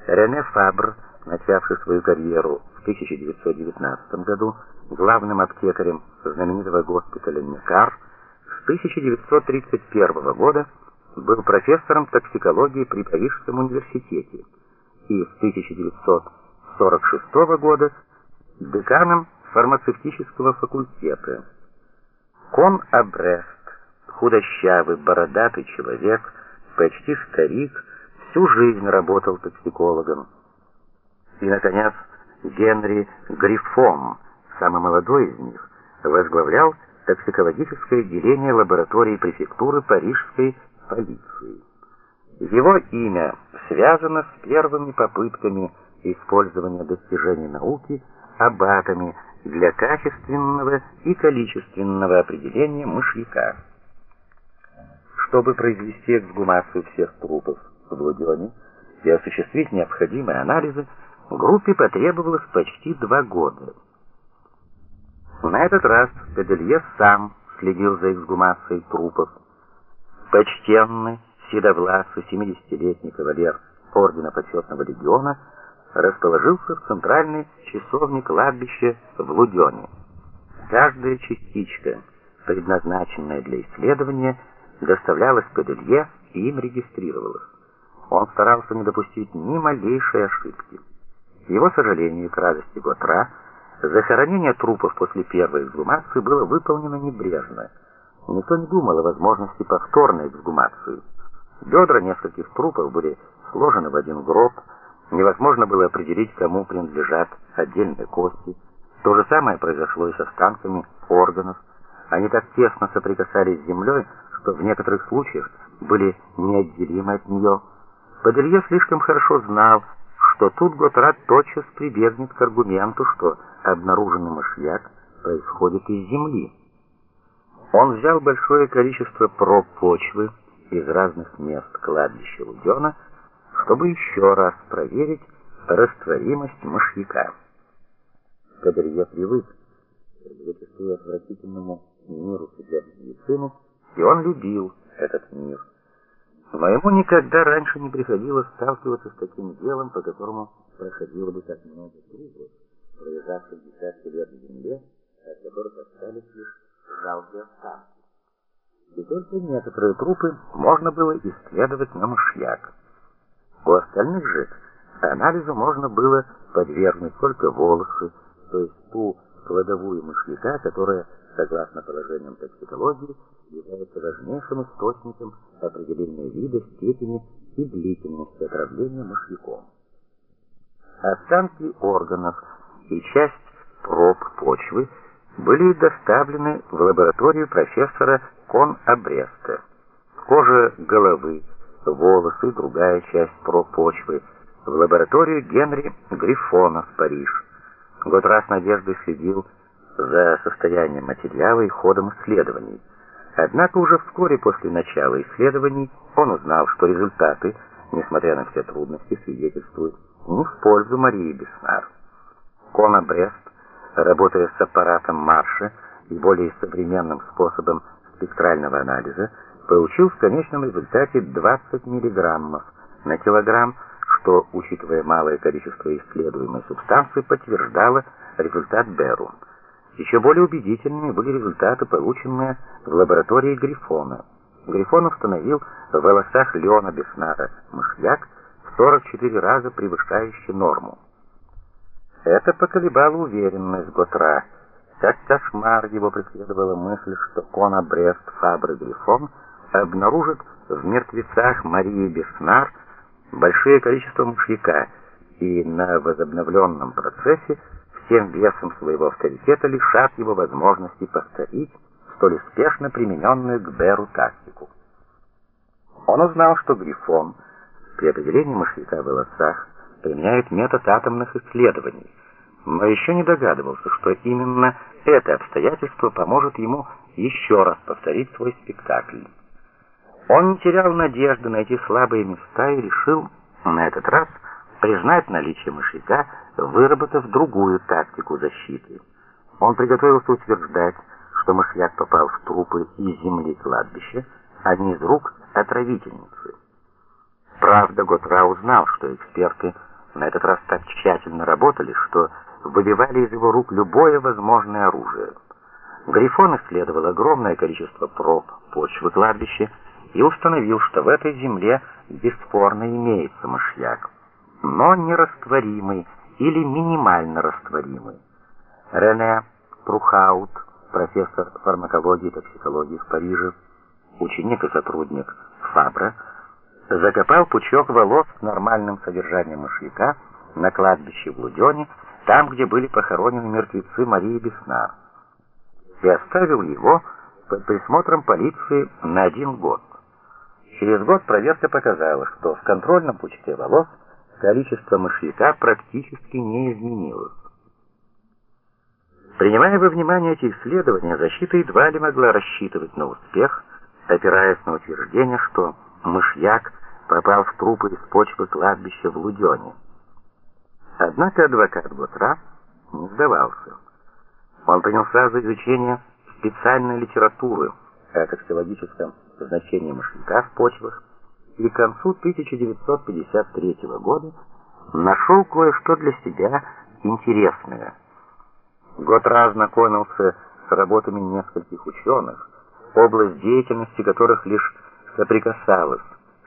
Рене Фабр, начавший свою карьеру в 1919 году главным аптекарем знаменитого госпиталя Некар, с 1931 года был профессором токсикологии при Парижском университете и с 1946 года деканом фармацевтического факультета. Кон Абрест, худощавый, бородатый человек, почти старик, всю жизнь работал токсикологом. И, наконец, Генри Грифом, самый молодой из них, возглавлял токсикологическое отделение лаборатории префектуры Парижской полиции. Его имя связано с первыми попытками использования достижений науки аббатами для качественного и количественного определения мышьяка. Чтобы произвести эксгумацию всех трупов в Лудёне и осуществить необходимые анализы, группе потребовалось почти два года. На этот раз Педелье сам следил за эксгумацией трупов. Почтенный, седовласый, 70-летний кавалер ордена почетного легиона расположился в центральной часовне кладбища в Лудёне. Каждая частичка, предназначенная для исследования, доставлялась Педелье и им регистрировалась. Он старался не допустить ни малейшей ошибки. К его сожалению и к радости Готра, захоронение трупов после первой эксгумации было выполнено небрежно. Никто не думал о возможности повторной эксгумации. Бедра нескольких трупов были сложены в один гроб, невозможно было определить, кому принадлежат отдельные кости. То же самое произошло и с останками органов. Они так тесно соприкасались с землей, что в некоторых случаях были неотделимы от нее. Паделье слишком хорошо знал, что тут Готрат тотчас прибегнет к аргументу, что обнаруженный мышьяк происходит из земли. Он взял большое количество проб почвы из разных мест кладбища Лудена, чтобы еще раз проверить растворимость мышьяка. Кадрия привык к зачастую отвратительному миру медицины, и он любил этот мир. Но ему никогда раньше не приходилось сталкиваться с таким делом, по которому проходило бы так много трупов, пролежавших десятки лет в земле, от которых остались лишь жалкие останки. И только некоторые трупы можно было исследовать на мышьяк. У остальных же анализу можно было подвергнуть только волосы, то есть ту кладовую мышьяка, которая, согласно положениям токсикологии, является важнейшим источником определения вида, степени и длительности отравления мышьяком. Останки органов и часть проб почвы были доставлены в лабораторию профессора Кон Абреста. Кожа головы, волосы и другая часть проб почвы в лабораторию Генри Грифона в Париж. Год раз надеждой следил за состоянием материала и ходом исследований. Однако уже вскоре после начала исследований он узнал, что результаты, несмотря на все трудности, свидетельствуют не в пользу Марии Беснар. Кона Брест работая с аппаратом Марша и более современным способом спектрального анализа, получил в конечном результате 20 мг на килограмм, что, учитывая малое количество исследуемой субстанции, подтверждало результат Беру. Еще более убедительными были результаты, полученные в лаборатории Грифона. Грифон установил в волосах Леона Беснара мышьяк в 44 раза превышающий норму. Это поколебало уверенность Готра. Как кошмар его преследовала мысль, что Кона Брест, Фабр и Грифон обнаружат в мертвецах Марии Беснар большое количество мышьяка, и на возобновленном процессе всем весом своего авторитета лишат его возможности повторить столь успешно примененную к Беру тактику. Он узнал, что Грифон при определении мышьяка в волосах применяет метод атомных исследований, но еще не догадывался, что именно это обстоятельство поможет ему еще раз повторить свой спектакль. Он не терял надежды найти слабые места и решил на этот раз признать наличие мышьяка, выработав другую тактику защиты. Он приготовился утверждать, что мышьяк попал в трупы из земли кладбища, а не из рук отравительницы. Правда, Готра узнал, что эксперты на этот раз так тщательно работали, что выбивали из его рук любое возможное оружие. Грифон исследовал огромное количество проб почвы кладбища, и установил, что в этой земле бесспорно имеется мышьяк, но нерастворимый или минимально растворимый. Рене Трухаут, профессор фармакологии и токсикологии в Париже, ученик и сотрудник Фабра, закопал пучок волос с нормальным содержанием мышьяка на кладбище в Лудёне, там, где были похоронены мертвецы Марии Беснар, и оставил его под присмотром полиции на один год. Через год проверка показала, что в контрольном пучке волос количество мышьяка практически не изменилось. Принимая во внимание эти исследования, защита едва ли могла рассчитывать на успех, опираясь на утверждение, что мышьяк попал в трупы из почвы кладбища в Лудёне. Однако адвокат Готра не сдавался. Он принялся за изучение специальной литературы о токсикологическом значение мышьяка в почвах и к концу 1953 года нашел кое-что для себя интересное. Готра ознакомился с работами нескольких ученых, область деятельности которых лишь соприкасалась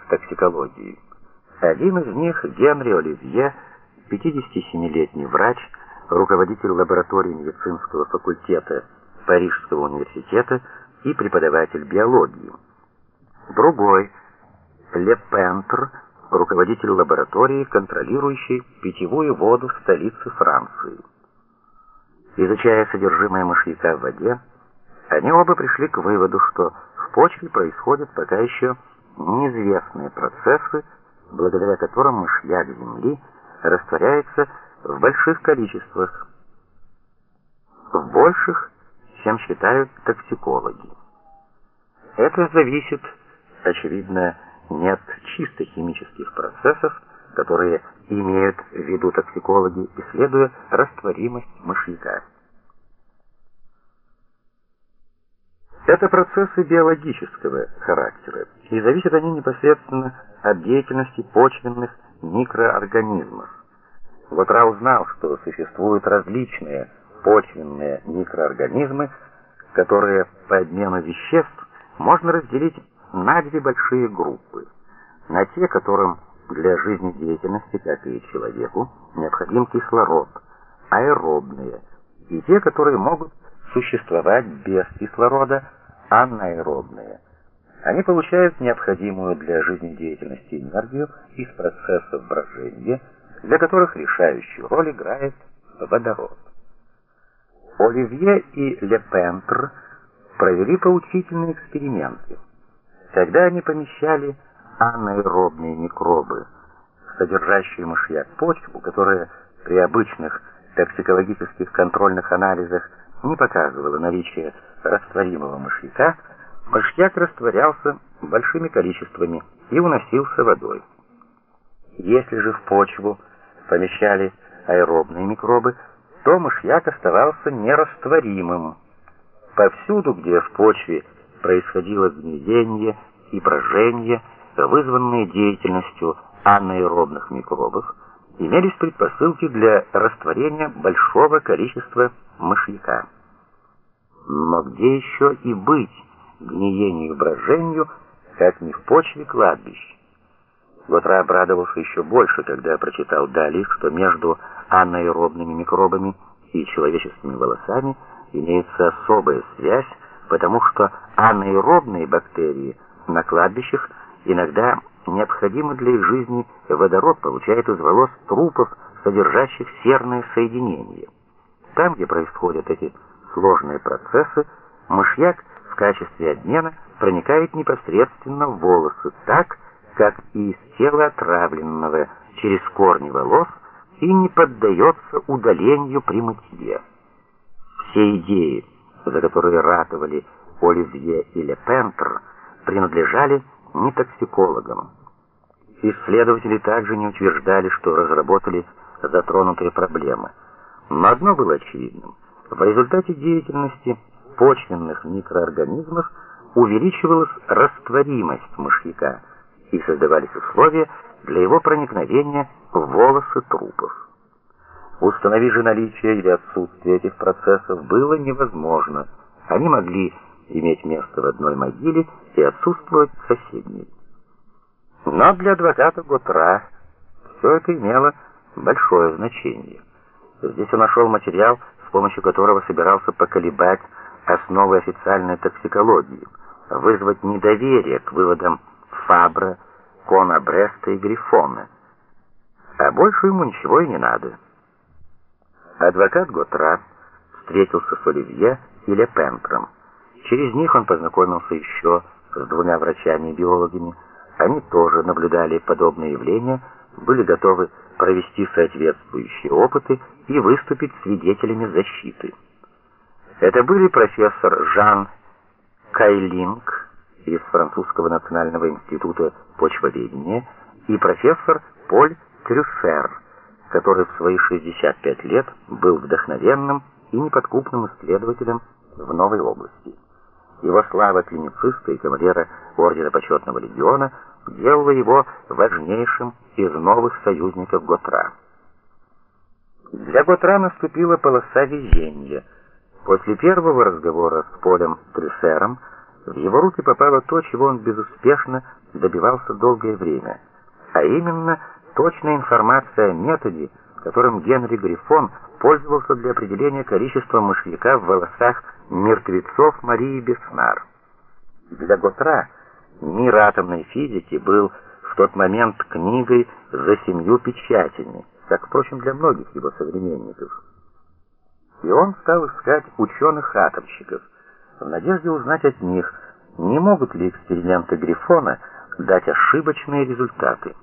с токсикологией. Один из них, Генри Оливье, 57-летний врач, руководитель лаборатории медицинского факультета Парижского университета и преподаватель биологии. Другой Лепентр, руководитель лаборатории, контролирующей питьевую воду в столице Франции. Изучая содержимое мышьяка в воде, они оба пришли к выводу, что в почве происходят пока еще неизвестные процессы, благодаря которым мышьяк земли растворяется в больших количествах, в больших, чем считают токсикологи. Это зависит очевидно, нет чисто химических процессов, которые имеют в виду токсикологи, исследуя растворимость мышьяка. Это процессы биологического характера, и зависят они непосредственно от деятельности почвенных микроорганизмов. Готра узнал, что существуют различные почвенные микроорганизмы, которые по обмену веществ можно разделить на две большие группы. На те, которым для жизнедеятельности, как и человеку, необходим кислород, аэробные, и те, которые могут существовать без кислорода, анаэробные. Они получают необходимую для жизнедеятельности энергию из процессов брожения, для которых решающую роль играет водород. Оливье и Лепентр провели поучительные эксперименты. Когда они помещали анаэробные микробы, содержащие мышьяк почву, которая при обычных токсикологических контрольных анализах не показывала наличие растворимого мышьяка, мышьяк растворялся большими количествами и уносился водой. Если же в почву помещали аэробные микробы, то мышьяк оставался нерастворимым. Повсюду, где в почве происходило гниение и брожение, вызванные деятельностью анаэробных микробов, имелись предпосылки для растворения большого количества мышьяка. Но где еще и быть гниению и брожению, как не в почве кладбищ? Готра обрадовался еще больше, когда прочитал далее, что между анаэробными микробами и человеческими волосами имеется особая связь, потому что анаэробные бактерии на кладбищах иногда необходимый для их жизни водород получают из волос трупов, содержащих серные соединения. Там, где происходят эти сложные процессы, мышьяк в качестве обмена проникает непосредственно в волосы, так, как и из тела отравленного через корни волос и не поддается удалению при мытье. Все идеи, за которые ратовали Оливье и Лепентр, принадлежали не токсикологам. Исследователи также не утверждали, что разработали затронутые проблемы. Но одно было очевидным. В результате деятельности почвенных микроорганизмов увеличивалась растворимость мышьяка и создавались условия для его проникновения в волосы трупов. Установить же наличие или отсутствие этих процессов было невозможно. Они могли иметь место в одной могиле и отсутствовать в соседней. Но для адвоката Готра все это имело большое значение. Здесь он нашел материал, с помощью которого собирался поколебать основы официальной токсикологии, вызвать недоверие к выводам Фабра, Кона Бреста и Грифона. А больше ему ничего и не надо. Адвокат Готра встретился с Оливье и Лепентром. Через них он познакомился еще с двумя врачами-биологами. Они тоже наблюдали подобные явления, были готовы провести соответствующие опыты и выступить свидетелями защиты. Это были профессор Жан Кайлинг из Французского национального института почвоведения и профессор Поль Трюфер, который в свои 65 лет был вдохновенным и неподкупным исследователем в новой области. Его слава клинициста и кавалера ордена почетного легиона делала его важнейшим из новых союзников Готра. Для Готра наступила полоса везения. После первого разговора с Полем Трюфером в его руки попало то, чего он безуспешно добивался долгое время, а именно точная информация о методе, которым Генри Грифон пользовался для определения количества мышьяка в волосах мертвецов Марии Беснар. Для Готра мир атомной физики был в тот момент книгой за семью печатями, как, впрочем, для многих его современников. И он стал искать ученых-атомщиков, в надежде узнать от них, не могут ли эксперименты Грифона дать ошибочные результаты.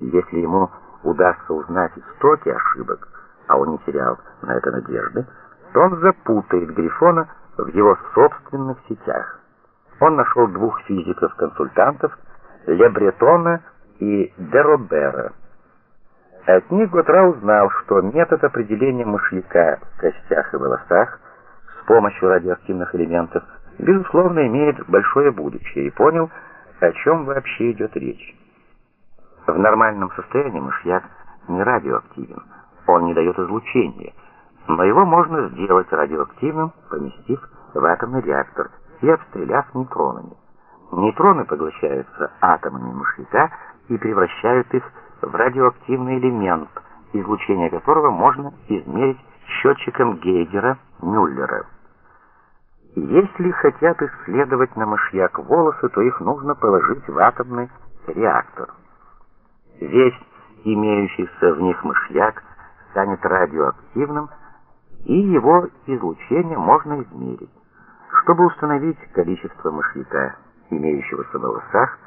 Если ему удастся узнать истоки ошибок, а он не терял на это надежды, то он запутает Грифона в его собственных сетях. Он нашел двух физиков-консультантов, Лебретона и Деробера. От них Готра узнал, что метод определения мышьяка в костях и волосах с помощью радиоактивных элементов безусловно имеет большое будущее и понял, о чем вообще идет речь. В нормальном состоянии мышьяк не радиоактивен, он не дает излучения, но его можно сделать радиоактивным, поместив в атомный реактор и обстреляв нейтронами. Нейтроны поглощаются атомами мышьяка и превращают их в радиоактивный элемент, излучение которого можно измерить счетчиком Гейгера-Мюллера. Если хотят исследовать на мышьяк волосы, то их нужно положить в атомный реактор. Весь имеющийся в них мышьяк станет радиоактивным, и его излучение можно измерить. Чтобы установить количество мышьяка, имеющегося в волосах,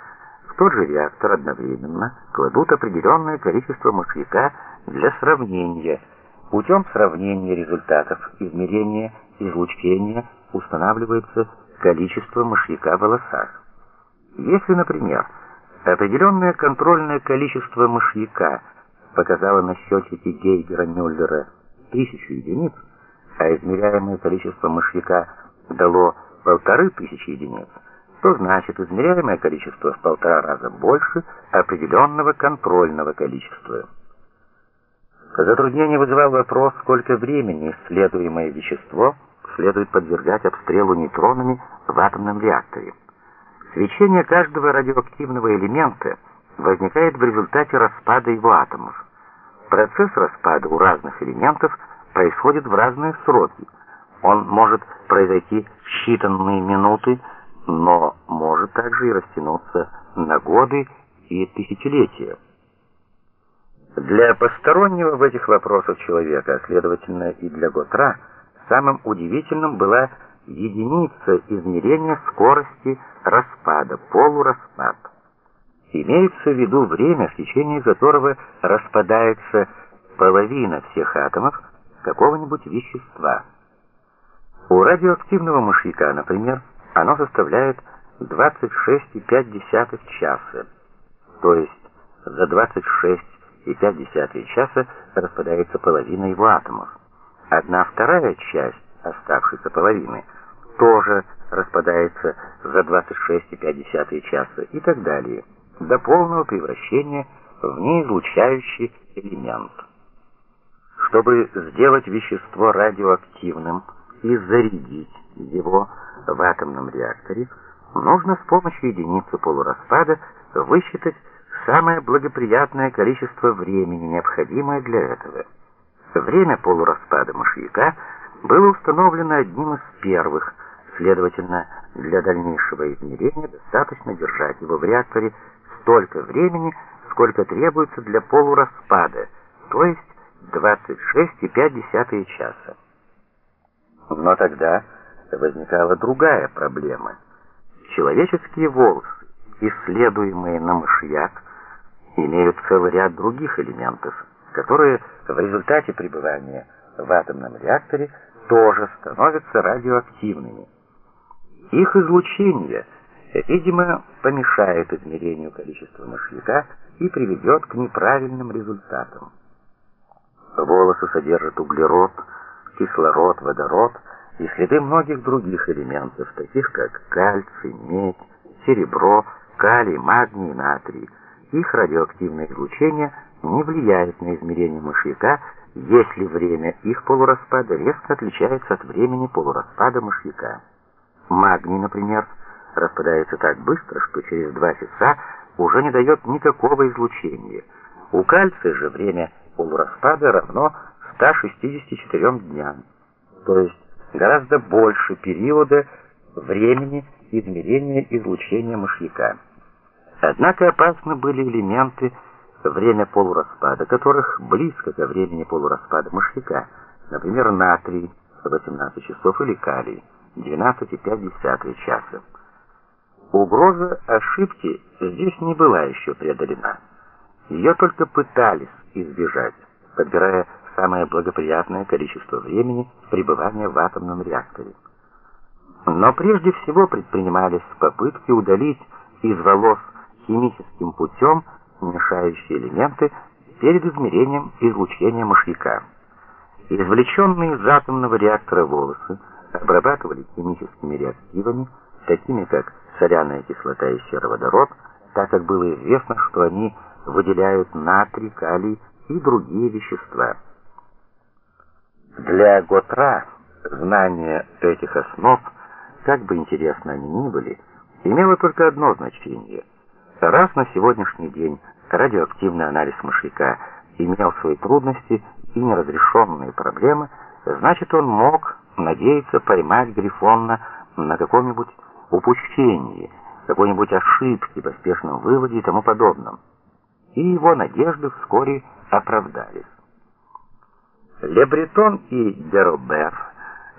в тот же реактор одновременно кладут определенное количество мышьяка для сравнения. Путем сравнения результатов измерения излучения устанавливается количество мышьяка в волосах. Если, например, определенное контрольное количество мышьяка показало на счетчике Гейгера-Мюллера тысячу единиц, а измеряемое количество мышьяка дало полторы тысячи единиц, то значит измеряемое количество в полтора раза больше определенного контрольного количества. Затруднение вызывал вопрос, сколько времени исследуемое вещество следует подвергать обстрелу нейтронами в атомном реакторе. Свечение каждого радиоактивного элемента возникает в результате распада его атомов. Процесс распада у разных элементов происходит в разные сроки. Он может произойти в считанные минуты, но может также и растянуться на годы и тысячелетия. Для постороннего в этих вопросах человека, а следовательно и для Готра, самым удивительным была единица измерения скорости распада, полураспад. Имеется в виду время, в течение которого распадается половина всех атомов какого-нибудь вещества. У радиоактивного мышьяка, например, оно составляет 26,5 часа, то есть за 26,5 часа распадается половина его атомов. Одна вторая часть оставшейся половины тоже распадается за 26,5 часа и так далее, до полного превращения в неизлучающий элемент. Чтобы сделать вещество радиоактивным и зарядить его в атомном реакторе, нужно с помощью единицы полураспада высчитать самое благоприятное количество времени, необходимое для этого. Время полураспада мышьяка было установлено одним из первых, следовательно, для дальнейшего измерения достаточно держать его в реакторе столько времени, сколько требуется для полураспада, то есть 26,5 часа. Но тогда возникала другая проблема. Человеческие волосы, исследуемые на мышьяк, имеют целый ряд других элементов, которые в результате пребывания в атомном реакторе тоже становятся радиоактивными. Их излучение, видимо, помешает измерению количества мышьяка и приведет к неправильным результатам. Волосы содержат углерод, кислород, водород и следы многих других элементов, таких как кальций, медь, серебро, калий, магний, натрий. Их радиоактивное излучение не влияет на измерение мышьяка, если время их полураспада резко отличается от времени полураспада мышьяка. Магний, например, распадается так быстро, что через два часа уже не дает никакого излучения. У кальция же время полураспада равно 164 дням, то есть гораздо больше периода времени измерения излучения мышьяка. Однако опасны были элементы, время полураспада которых близко ко времени полураспада мышьяка, например, натрий 18 часов или калий 12,5 часа. Угроза ошибки здесь не была еще преодолена. Ее только пытались избежать, подбирая самое благоприятное количество времени пребывания в атомном реакторе. Но прежде всего предпринимались попытки удалить из волос химическим путем мешающие элементы перед измерением излучения мышьяка. Извлеченные из атомного реактора волосы обрабатывали химическими реактивами, такими как соляная кислота и сероводород, так как было известно, что они выделяют натрий, калий и другие вещества. Для Готра знание этих основ, как бы интересно они ни были, имело только одно значение. Раз на сегодняшний день радиоактивный анализ мышьяка имел свои трудности и неразрешенные проблемы, значит он мог надеяться поймать Грифонна на каком-нибудь упущении, какой-нибудь ошибке, поспешном выводе и тому подобном. И его надежды вскоре оправдались. Лебретон и Деробер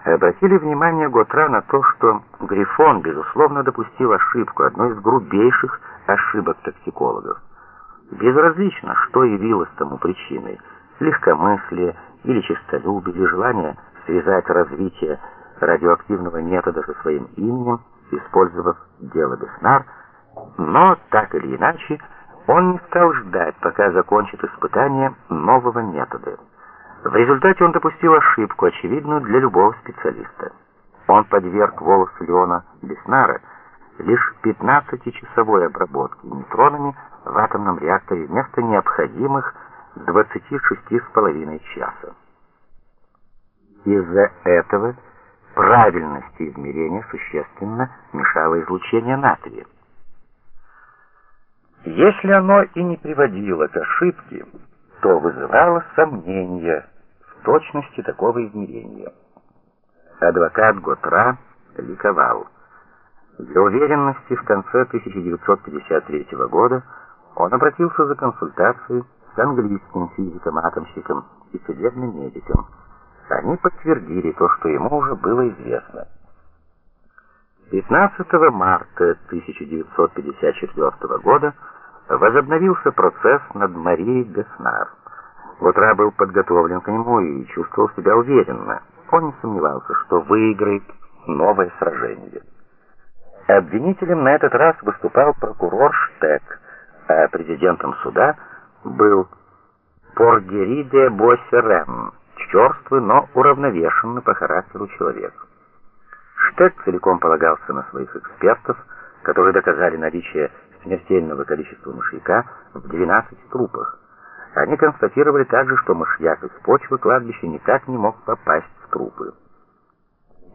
обратили внимание Готра на то, что Грифон, безусловно, допустил ошибку, одну из грубейших ошибок токсикологов. Безразлично, что явилось тому причиной – легкомыслие или честолюбие, или желание связать развитие радиоактивного метода со своим именем, использовав дело Беснар, но, так или иначе, он не стал ждать, пока закончит испытание нового метода. В результате он допустил ошибку, очевидную для любого специалиста. Он подверг волосы Леона Беснара лишь 15-часовой обработке нейтронами в атомном реакторе вместо необходимых 26,5 часа. Из-за этого правильности измерения существенно мешало излучение натрия. Если оно и не приводило к ошибке, то вызывало сомнения в точности такого измерения. Адвокат Готра ликовал. Для уверенности в конце 1953 года он обратился за консультацией с английским физиком-атомщиком и судебным медиком. Они подтвердили то, что ему уже было известно. 15 марта 1954 года возобновился процесс над Марией Деснар. Готра был подготовлен к нему и чувствовал себя уверенно. Он не сомневался, что выиграет новое сражение. Обвинителем на этот раз выступал прокурор Штек, а президентом суда был Поргери де Боссерен, черствый, но уравновешенный по характеру человек. Штек целиком полагался на своих экспертов, которые доказали наличие смертельного количества мышьяка в 12 трупах. Они констатировали также, что мышьяк из почвы кладбища никак не мог попасть в трупы.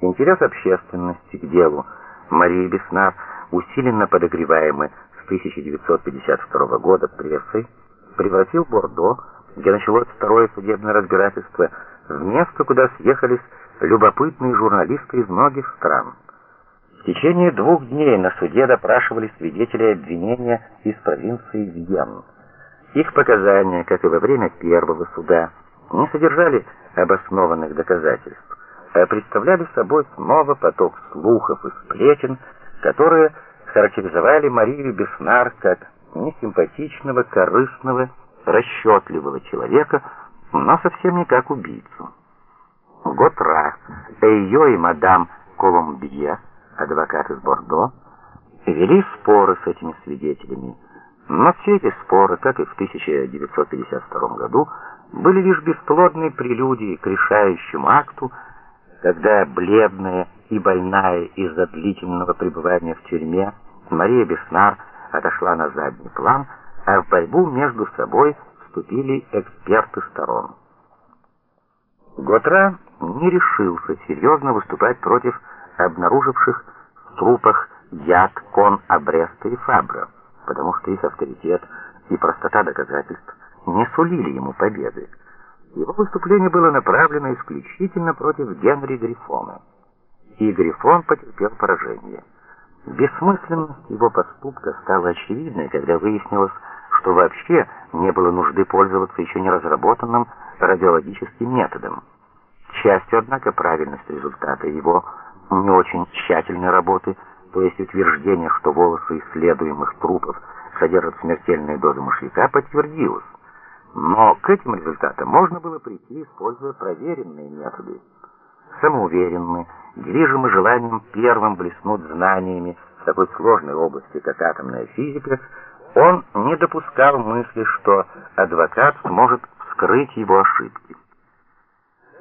Интерес общественности к делу Марии Беснар, усиленно подогреваемый с 1952 года прессой, превратил Бордо, где началось второе судебное разбирательство, в место, куда съехались любопытные журналисты из многих стран. В течение двух дней на суде допрашивали свидетелей обвинения из провинции Вьен. Их показания, как и во время первого суда, не содержали обоснованных доказательств, а представляли собой снова поток слухов и сплетен, которые характеризовали Марию Беснар как несимпатичного, корыстного, расчетливого человека, но совсем не как убийцу. Готра, ее и мадам Коломбье, адвокат из Бордо, вели споры с этими свидетелями, но все эти споры, как и в 1952 году, были лишь бесплодной прелюдией к решающему акту, когда бледная и больная из-за длительного пребывания в тюрьме Мария Беснар отошла на задний план, а в борьбу между собой вступили эксперты сторон. Готра не решился серьезно выступать против обнаруживших в трупах яд кон Абреста и Фабра, потому что их авторитет и простота доказательств не сулили ему победы. Его выступление было направлено исключительно против Генри Грифона. И Грифон потерпел поражение. Бессмысленность его поступка стала очевидной, когда выяснилось, что вообще не было нужды пользоваться еще не разработанным радиологическим методом. К счастью, однако, правильность результата его не очень тщательной работы, то есть утверждение, что волосы исследуемых трупов содержат смертельные дозы мышьяка, подтвердилось. Но к этим результатам можно было прийти, используя проверенные методы. Самоуверенный, движимый желанием первым блеснуть знаниями в такой сложной области, как атомная физика, он не допускал мысли, что адвокат сможет скрыть его ошибки.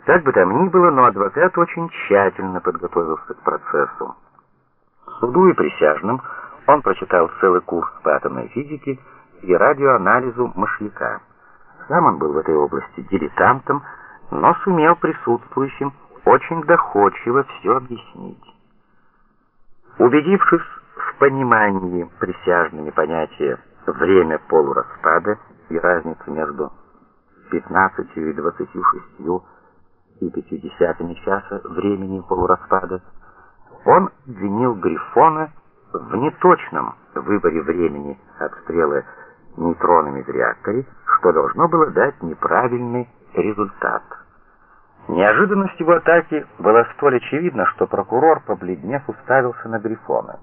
Как бы там ни было, но адвокат очень тщательно подготовился к процессу. Суду и присяжным он прочитал целый курс по атомной физике и радиоанализу мышьяка. Сам он был в этой области дилетантом, но сумел присутствующим очень доходчиво все объяснить. Убедившись в понимании присяжными понятия время полураспада и разницы между 15 и 26 и 50 часа времени полураспада, он обвинил Грифона в неточном выборе времени отстрела нейтронами в реакторе, что должно было дать неправильный результат. Неожиданность его атаки была столь очевидна, что прокурор, побледнев, уставился на Грифона.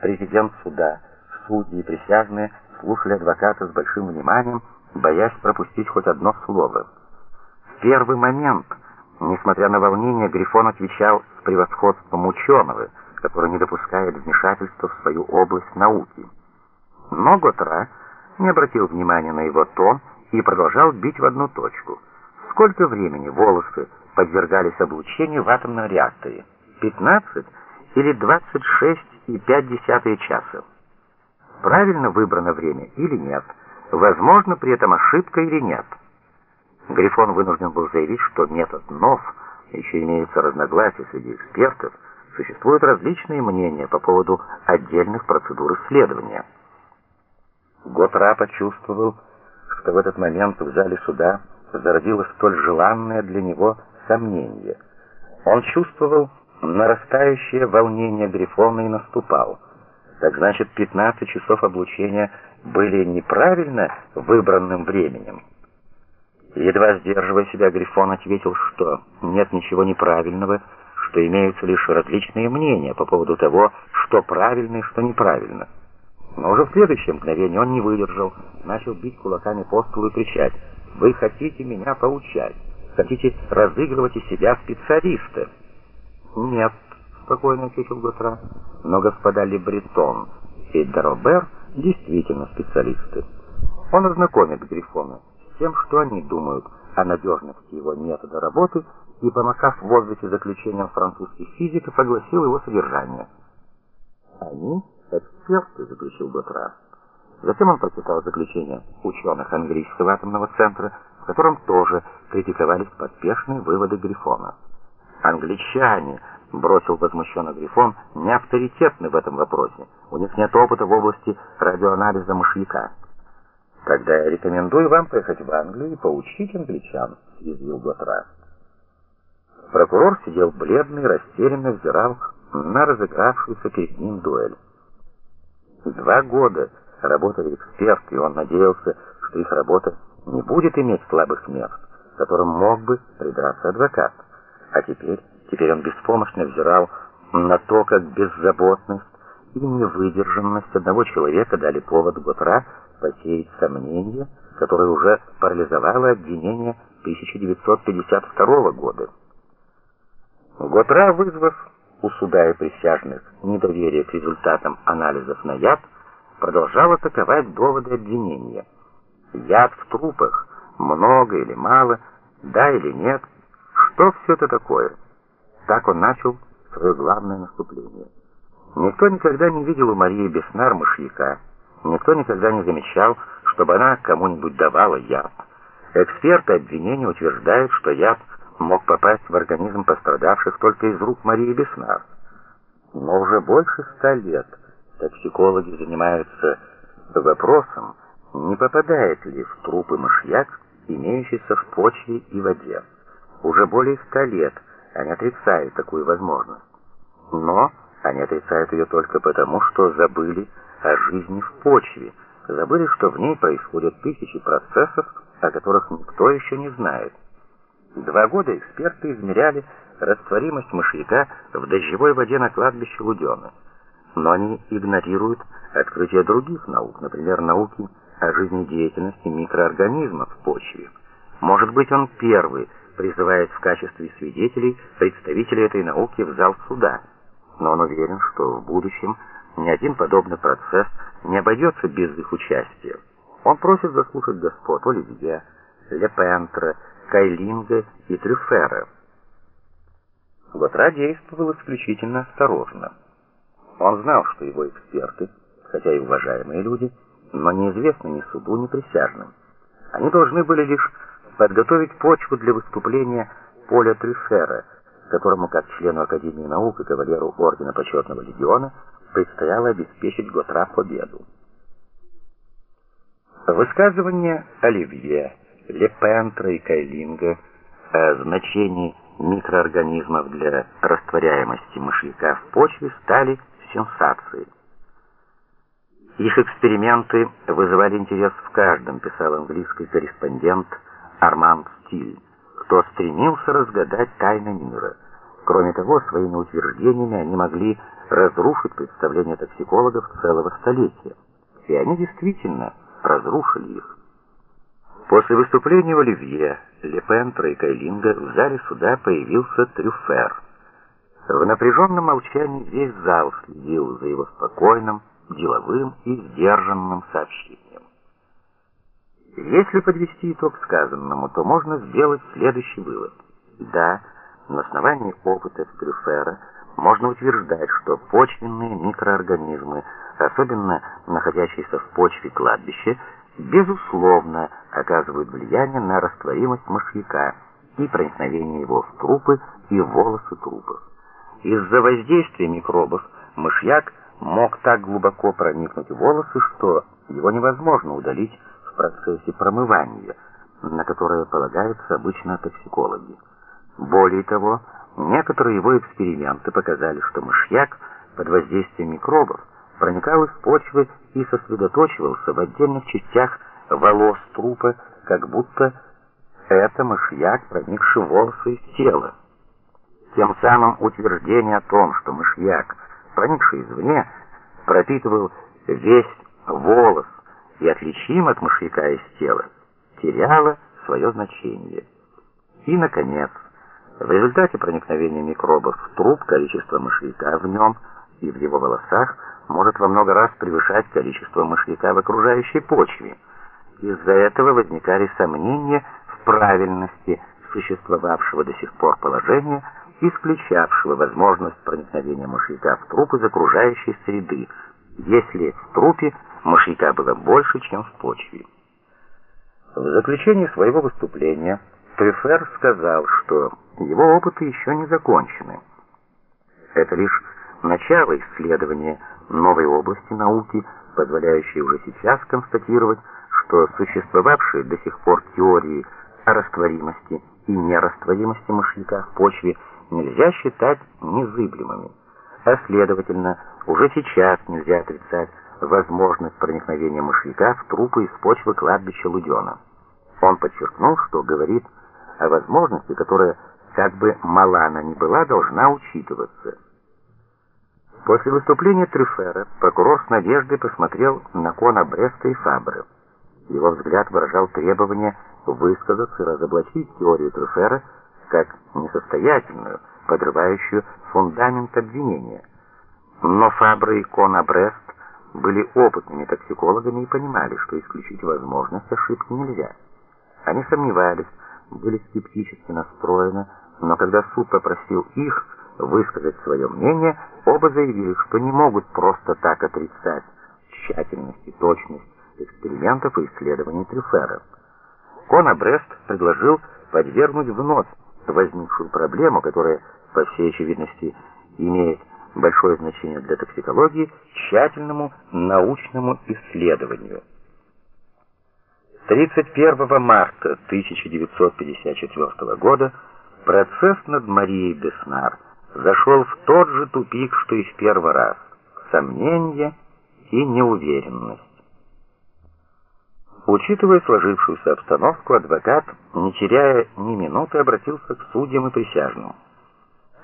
Президент суда, судьи и присяжные слушали адвоката с большим вниманием, боясь пропустить хоть одно слово. В первый момент, несмотря на волнение, Грифон отвечал с превосходством ученого, который не допускает вмешательства в свою область науки. Но Готра не обратил внимания на его тон и продолжал бить в одну точку. Сколько времени волосы подвергались облучению в атомном реакторе? 15 или 26,5 часа? Правильно выбрано время или нет? Возможно при этом ошибка или нет? Грифон вынужден был заявить, что метод НОВ, еще имеются разногласия среди экспертов, существуют различные мнения по поводу отдельных процедур исследования. Готра почувствовал, что в этот момент в зале суда зародилось столь желанное для него сомнение. Он чувствовал нарастающее волнение Грифона и наступал. Так значит, 15 часов облучения были неправильно выбранным временем. Едва сдерживая себя, Грифон ответил, что нет ничего неправильного, что имеются лишь различные мнения по поводу того, что правильно и что неправильно. Но уже в следующее мгновение он не выдержал, начал бить кулаками по столу и кричать «Вы хотите меня поучать? Хотите разыгрывать из себя специалиста?» «Нет», — спокойно ответил Готра, «но господа Лебретон и Даробер действительно специалисты. Он ознакомит Грифона с тем, что они думают о надежности его метода работы и, помахав в воздухе заключением французских физиков, огласил его содержание. «Они эксперты», — заключил Готра. Затем он прочитал заключение ученых английского атомного центра, в котором тоже критиковались поспешные выводы Грифона. «Англичане», — бросил возмущенно Грифон, — «не авторитетны в этом вопросе. У них нет опыта в области радиоанализа мышьяка». «Тогда я рекомендую вам поехать в Англию и поучить англичан», — съязвил Готра. Прокурор сидел бледный, растерянно взирал на разыгравшуюся перед ним дуэль. Два года работали эксперты, и он надеялся, что их работа не будет иметь слабых мест, которым мог бы придраться адвокат. А теперь, теперь он беспомощно взирал на то, как беззаботность и невыдержанность одного человека дали повод Готра посеять сомнения, которые уже парализовало обвинение 1952 года. Готра, вызвав у суда и присяжных недоверие к результатам анализов на яд, продолжал атаковать доводы обвинения. Яд в трупах, много или мало, да или нет, что все это такое? Так он начал свое главное наступление. Никто никогда не видел у Марии Беснар мышьяка, никто никогда не замечал, чтобы она кому-нибудь давала яд. Эксперты обвинения утверждают, что яд мог попасть в организм пострадавших только из рук Марии Беснар. Но уже больше ста лет токсикологи занимаются вопросом, не попадает ли в трупы мышьяк, имеющийся в почве и воде. Уже более ста лет они отрицают такую возможность. Но они отрицают ее только потому, что забыли о жизни в почве, забыли, что в ней происходят тысячи процессов, о которых никто еще не знает. Два года эксперты измеряли растворимость мышьяка в дождевой воде на кладбище Лудёна. Но они игнорируют открытия других наук, например, науки о жизнедеятельности микроорганизмов в почве. Может быть, он первый призывает в качестве свидетелей представителей этой науки в зал суда, но он уверен, что в будущем ни один подобный процесс не обойдется без их участия. Он просит заслушать господ Оливье, Лепентра, Кайлинга и Трюфера. Готра действовал исключительно осторожно. Он знал, что его эксперты, хотя и уважаемые люди, но неизвестны ни суду, ни присяжным. Они должны были лишь подготовить почву для выступления Поля Трюфера, которому, как члену Академии наук и кавалеру Ордена Почетного Легиона, предстояло обеспечить Готра победу. Высказывание Оливье Лепентра и Кайлинга о значении микроорганизмов для растворяемости мышьяка в почве стали сенсацией. Их эксперименты вызывали интерес в каждом, писал английский корреспондент Арманд Стиль, кто стремился разгадать тайны мира. Кроме того, своими утверждениями они могли разрушить представления токсикологов целого столетия. И они действительно разрушили их. После выступления Оливье, Лепентра и Кайлинга в зале суда появился Трюфер. В напряженном молчании весь зал следил за его спокойным, деловым и сдержанным сообщением. Если подвести итог сказанному, то можно сделать следующий вывод. Да, на основании опыта Трюфера можно утверждать, что почвенные микроорганизмы, особенно находящиеся в почве кладбища, безусловно оказывают влияние на растворимость мышьяка и проникновение его в трупы и волосы трупов. Из-за воздействия микробов мышьяк мог так глубоко проникнуть в волосы, что его невозможно удалить в процессе промывания, на которое полагаются обычно токсикологи. Более того, некоторые его эксперименты показали, что мышьяк под воздействием микробов проникал из почвы и сосредоточивался в отдельных частях волос трупа, как будто это мышьяк, проникший в волосы из тела. Тем самым утверждение о том, что мышьяк, проникший извне, пропитывал весь волос и отличим от мышьяка из тела, теряло свое значение. И, наконец, в результате проникновения микробов в труп количество мышьяка в нем и в его волосах может во много раз превышать количество мышьяка в окружающей почве. Из-за этого возникали сомнения в правильности существовавшего до сих пор положения, исключавшего возможность проникновения мышьяка в труп из окружающей среды, если в трупе мышьяка было больше, чем в почве. В заключение своего выступления Трюфер сказал, что его опыты еще не закончены. Это лишь начало исследования новой области науки, позволяющей уже сейчас констатировать, что существовавшие до сих пор теории о растворимости и нерастворимости мышьяка в почве нельзя считать незыблемыми. А следовательно, уже сейчас нельзя отрицать возможность проникновения мышьяка в трупы из почвы кладбища Лудена. Он подчеркнул, что говорит о возможности, которая, как бы мала она ни была, должна учитываться. После выступления Трюфера прокурор с надеждой посмотрел на Кона Бреста и Фабре. Его взгляд выражал требование высказаться и разоблачить теорию Трюфера как несостоятельную, подрывающую фундамент обвинения. Но Фабре и Кона Брест были опытными токсикологами и понимали, что исключить возможность ошибки нельзя. Они сомневались, были скептически настроены, но когда суд попросил их высказать свое мнение, оба заявили, что не могут просто так отрицать тщательность и точность экспериментов и исследований Трюфера. Кона Брест предложил подвергнуть вновь возникшую проблему, которая, по всей очевидности, имеет большое значение для токсикологии, тщательному научному исследованию. 31 марта 1954 года процесс над Марией Беснар зашел в тот же тупик, что и в первый раз. Сомнение и неуверенность. Учитывая сложившуюся обстановку, адвокат, не теряя ни минуты, обратился к судьям и присяжным.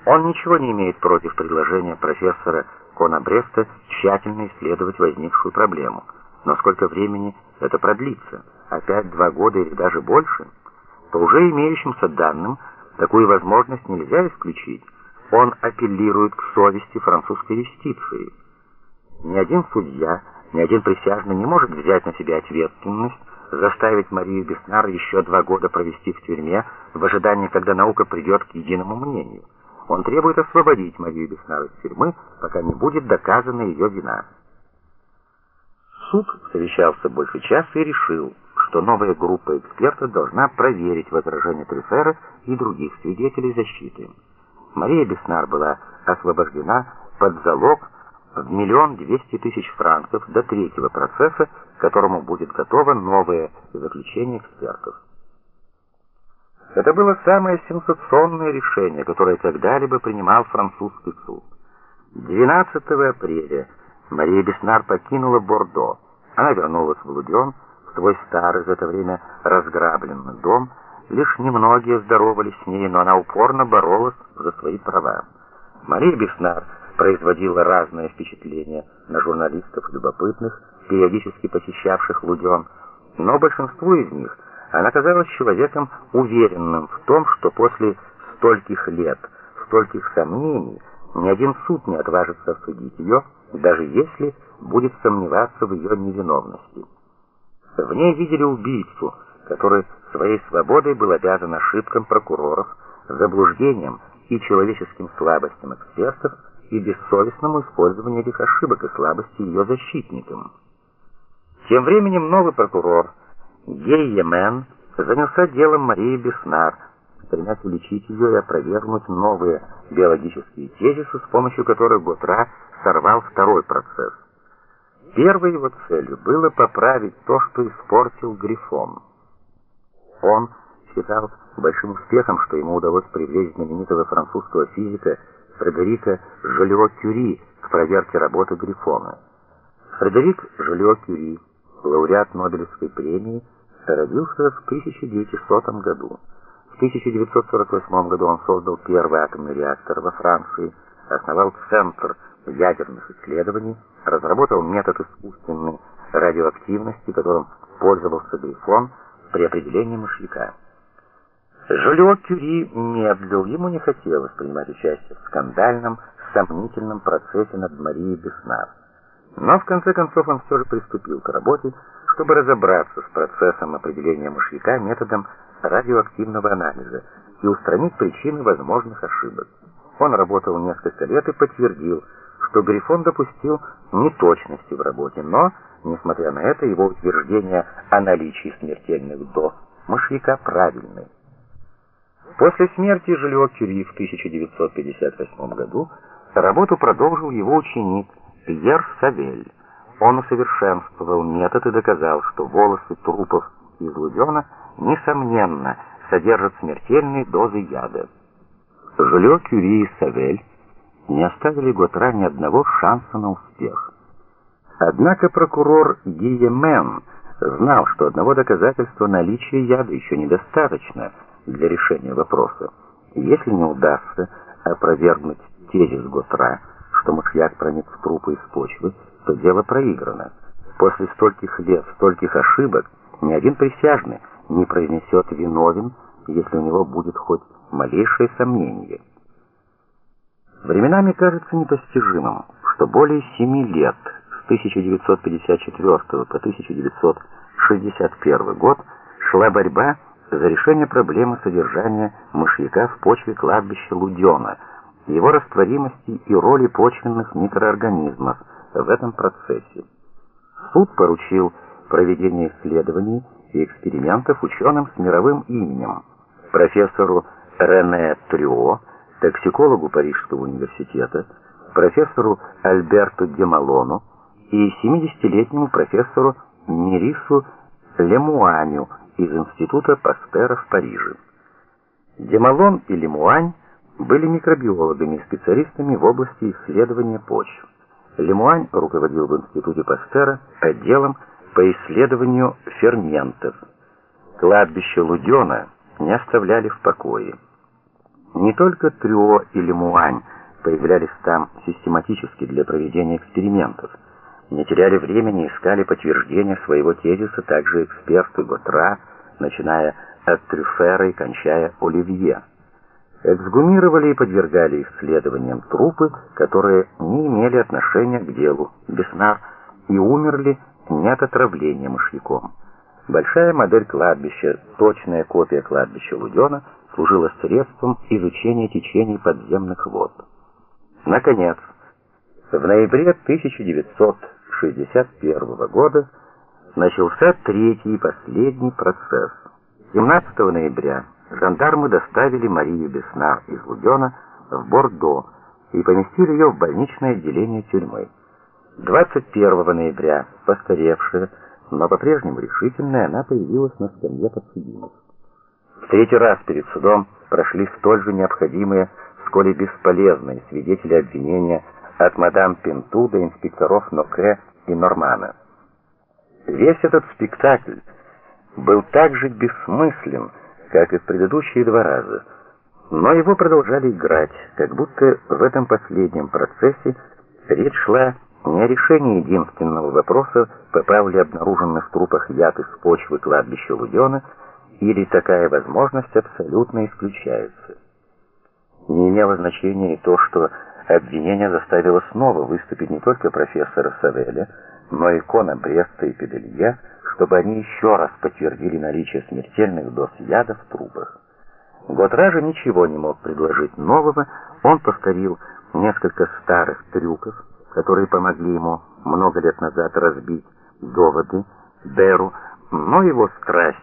Он ничего не имеет против предложения профессора Кона Бреста тщательно исследовать возникшую проблему. Но сколько времени это продлится? Опять два года или даже больше? По уже имеющимся данным, такую возможность нельзя исключить. Он апеллирует к совести французской юстиции. Ни один судья, ни один присяжный не может взять на себя ответственность, заставить Марию Беснар еще два года провести в тюрьме в ожидании, когда наука придет к единому мнению. Он требует освободить Марию Беснар из тюрьмы, пока не будет доказана ее вина. Суд совещался больше часа и решил, что новая группа экспертов должна проверить возражения Трюфера и других свидетелей защиты. Мария Беснар была освобождена под залог в миллион двести тысяч франков до третьего процесса, к которому будет готово новое заключение экспертов. Это было самое сенсационное решение, которое когда-либо принимал французский суд. 12 апреля Мария Беснар покинула Бордо. Она вернулась в Луден, в свой старый за это время разграбленный дом. Лишь немногие здоровались с ней, но она упорно боролась за свои права. Мария Беснар производила разные впечатления на журналистов любопытных, периодически посещавших Луден, но большинству из них – она казалась человеком уверенным в том, что после стольких лет, стольких сомнений, ни один суд не отважится осудить ее, даже если будет сомневаться в ее невиновности. В ней видели убийцу, который своей свободой был обязан ошибкам прокуроров, заблуждением и человеческим слабостям экспертов и бессовестному использованию этих ошибок и слабостей ее защитникам. Тем временем новый прокурор Гей Йемен занялся делом Марии Беснар, стремясь уличить ее и опровергнуть новые биологические тезисы, с помощью которых Готра сорвал второй процесс. Первой его целью было поправить то, что испортил Грифон. Он считал большим успехом, что ему удалось привлечь знаменитого французского физика Фредерика Жолио-Кюри к проверке работы Грифона. Фредерик Жолио-Кюри, лауреат Нобелевской премии, родился в 1900 году. В 1948 году он создал первый атомный реактор во Франции, основал Центр ядерных исследований, разработал метод искусственной радиоактивности, которым пользовался Грифон при определении мышьяка. Жюльо Кюри медлил, ему не хотелось принимать участие в скандальном, сомнительном процессе над Марией Беснар. Но в конце концов он все же приступил к работе, чтобы разобраться с процессом определения мышьяка методом радиоактивного анализа и устранить причины возможных ошибок. Он работал несколько лет и подтвердил, что Грифон допустил неточности в работе, но, несмотря на это, его утверждение о наличии смертельных доз мышьяка правильны. После смерти Жильо Кюри в 1958 году работу продолжил его ученик Пьер Савель. Он усовершенствовал метод и доказал, что волосы трупов из лудена, несомненно, содержат смертельные дозы яда. Жильо Кюри и Савель не оставили Готра ни одного шанса на успех. Однако прокурор Гиемен знал, что одного доказательства наличия яда еще недостаточно для решения вопроса. Если не удастся опровергнуть тезис Готра, что мышьяк проник в трупы из почвы, то дело проиграно. После стольких лет, стольких ошибок, ни один присяжный не произнесет виновен, если у него будет хоть малейшее сомнение. Временами кажется непостижимым, что более семи лет, с 1954 по 1961 год, шла борьба за решение проблемы содержания мышьяка в почве кладбища Лудена, его растворимости и роли почвенных микроорганизмов в этом процессе. Суд поручил проведение исследований и экспериментов ученым с мировым именем, профессору Рене Трюо, токсикологу Парижского университета, профессору Альберту Демалону и 70-летнему профессору Мирису Лемуаню из Института Пастера в Париже. Демалон и Лемуань были микробиологами и специалистами в области исследования почв. Лемуань руководил в Институте Пастера отделом по исследованию ферментов. Кладбище Лудена не оставляли в покое. Не только Трюо и Лемуань появлялись там систематически для проведения экспериментов. Не теряли времени, искали подтверждения своего тезиса также эксперты Готра, начиная от Трюфера и кончая Оливье. Эксгумировали и подвергали исследованиям трупы, которые не имели отношения к делу Беснар и умерли не от отравления мышьяком. Большая модель кладбища, точная копия кладбища Лудена – служила средством изучения течений подземных вод. Наконец, в ноябре 1961 года начался третий и последний процесс. 17 ноября жандармы доставили Марию Беснар из Лудена в Бордо и поместили ее в больничное отделение тюрьмы. 21 ноября, постаревшая, но по-прежнему решительная, она появилась на скамье подсудимых третий раз перед судом прошли столь же необходимые, сколь и бесполезные свидетели обвинения от мадам Пенту до инспекторов Ноке и Нормана. Весь этот спектакль был так же бессмыслен, как и в предыдущие два раза, но его продолжали играть, как будто в этом последнем процессе речь шла не о решении единственного вопроса, попал ли обнаруженный в трупах яд из почвы кладбища Лудена, или такая возможность абсолютно исключается. Не имело значения и то, что обвинение заставило снова выступить не только профессора Савеля, но и Кона Бреста и Педелье, чтобы они еще раз подтвердили наличие смертельных доз яда в трупах. Готра же ничего не мог предложить нового, он повторил несколько старых трюков, которые помогли ему много лет назад разбить доводы Беру, но его страсть